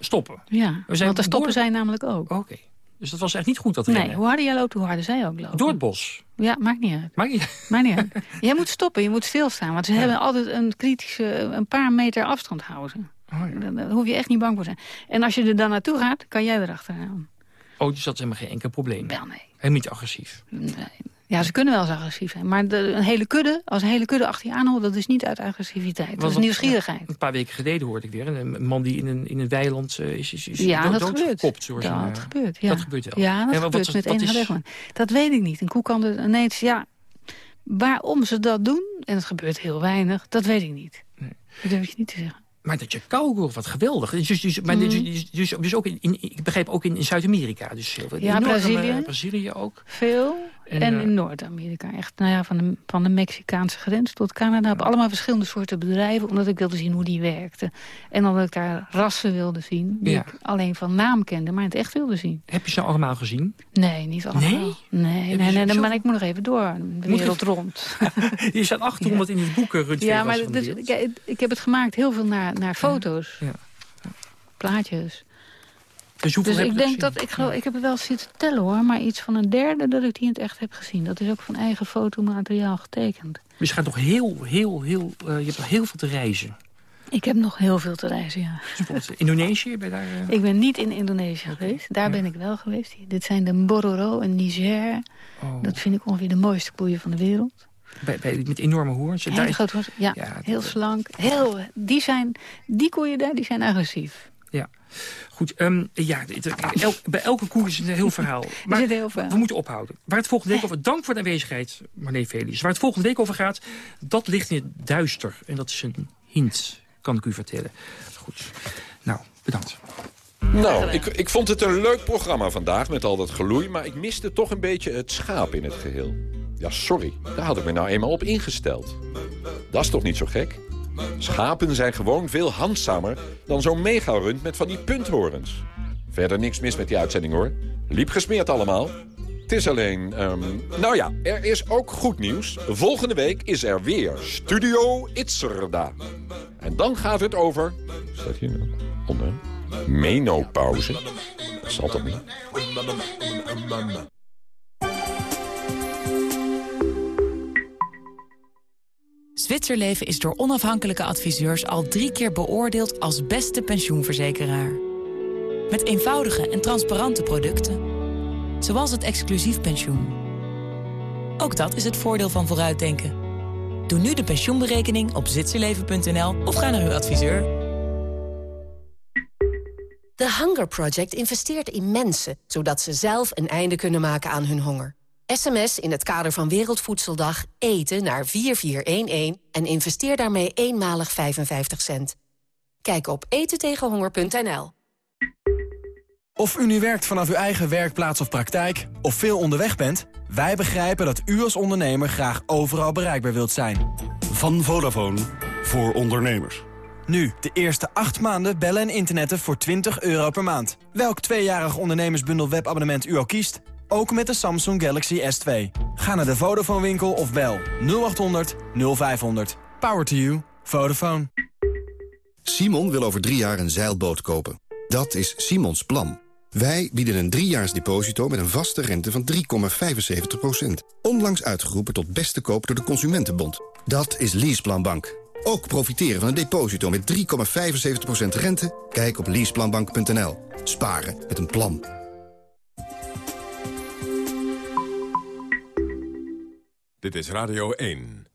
Stoppen? Ja, we zijn want de stoppen zijn namelijk ook. Oké. Okay. Dus dat was echt niet goed, dat Nee, rennen. hoe harder jij loopt, hoe harder zij ook lopen. Door het bos? Ja, maakt niet uit. Maakt niet, maakt niet uit. Jij moet stoppen, je moet stilstaan. Want ze ja. hebben altijd een kritische, een paar meter afstand houden. Oh, ja. Daar hoef je echt niet bang voor te zijn. En als je er dan naartoe gaat, kan jij erachteraan. Oh, dus dat is helemaal geen enkel probleem? Wel, nee. Helemaal niet agressief? Nee. Ja, ze kunnen wel eens agressief zijn. Maar de, een hele kudde, als een hele kudde achter je aanholt... dat is niet uit agressiviteit. Dat is nieuwsgierigheid. Een paar weken geleden hoorde ik weer. Een man die in een, in een weiland uh, is, is, is ja, dood, dat gebeurt. Gekopt, dat een, gebeurt, ja. Dat gebeurt wel. Ja, dat gebeurt wat, met enige. Dat weet ik niet. Een koe kan er ineens... Ja, waarom ze dat doen, en het gebeurt heel weinig... dat weet ik niet. Nee. Dat durf je niet te zeggen. Maar dat je cowgirl, wat geweldig. Dus, dus, maar mm. dus, dus, dus, ook in, in, ik begreep ook in, in Zuid-Amerika. Dus, ja, Brazilië. Brazilië ook. Veel. En, en in Noord-Amerika. Echt, nou ja, van de, van de Mexicaanse grens tot Canada. Op allemaal verschillende soorten bedrijven. Omdat ik wilde zien hoe die werkten. En omdat ik daar rassen wilde zien. Die ik alleen van naam kende, maar in het echt wilde zien. Heb je ze allemaal gezien? Nee, niet allemaal. Nee? Nee, nee, maar ik moet nog even door. De wereld rond. je staat 800 ja. in het boek rund Ja, maar dus, ik, ik heb het gemaakt heel veel naar, naar foto's. Ja. Plaatjes. Dus, dus ik denk dat, ik geloof, ik heb het wel zitten tellen hoor, maar iets van een derde dat ik die in het echt heb gezien. Dat is ook van eigen fotomateriaal getekend. Dus je gaat nog heel, heel, heel, uh, je hebt nog heel veel te reizen. Ik heb nog heel veel te reizen, ja. Dus Indonesië, ben je daar... Uh... Ik ben niet in Indonesië geweest. Daar ja. ben ik wel geweest. Dit zijn de Bororo en Niger. Oh. Dat vind ik ongeveer de mooiste koeien van de wereld. Bij, bij, met enorme hoorns. Heel daar... groot, ja, ja, heel dat... slank. Heel, die, zijn, die koeien daar, die zijn agressief. Goed, um, ja, el, bij elke koe is het een heel verhaal. Maar is een heel verhaal. we moeten ophouden. Waar het volgende week over... Dank voor de aanwezigheid, Marlee Felius. Waar het volgende week over gaat, dat ligt in het duister. En dat is een hint, kan ik u vertellen. Goed, nou, bedankt. Nou, ik, ik vond het een leuk programma vandaag met al dat geloei... maar ik miste toch een beetje het schaap in het geheel. Ja, sorry, daar had ik me nou eenmaal op ingesteld. Dat is toch niet zo gek? Schapen zijn gewoon veel handzamer dan zo'n megarund met van die punthorens. Verder niks mis met die uitzending hoor. Liep gesmeerd allemaal. Het is alleen... Um, nou ja, er is ook goed nieuws. Volgende week is er weer Studio Itzerda. En dan gaat het over... Staat hier nou onder? Menopauze. Dat zal toch niet? Zwitserleven is door onafhankelijke adviseurs al drie keer beoordeeld als beste pensioenverzekeraar. Met eenvoudige en transparante producten. Zoals het exclusief pensioen. Ook dat is het voordeel van vooruitdenken. Doe nu de pensioenberekening op zwitserleven.nl of ga naar uw adviseur. The Hunger Project investeert in mensen... zodat ze zelf een einde kunnen maken aan hun honger. SMS in het kader van Wereldvoedseldag eten naar 4411 en investeer daarmee eenmalig 55 cent. Kijk op etentegenhonger.nl. Of u nu werkt vanaf uw eigen werkplaats of praktijk, of veel onderweg bent... wij begrijpen dat u als ondernemer graag overal bereikbaar wilt zijn. Van Vodafone voor ondernemers. Nu, de eerste 8 maanden bellen en internetten voor 20 euro per maand. Welk tweejarig ondernemersbundel webabonnement u ook kiest, ook met de Samsung Galaxy S2. Ga naar de Vodafone winkel of bel 0800 0500. Power to you. Vodafone. Simon wil over drie jaar een zeilboot kopen. Dat is Simons plan. Wij bieden een driejaars deposito met een vaste rente van 3,75%. Onlangs uitgeroepen tot beste koop door de Consumentenbond. Dat is Leaseplanbank. Ook profiteren van een deposito met 3,75% rente? Kijk op leaseplanbank.nl. Sparen met een plan. Dit is Radio 1.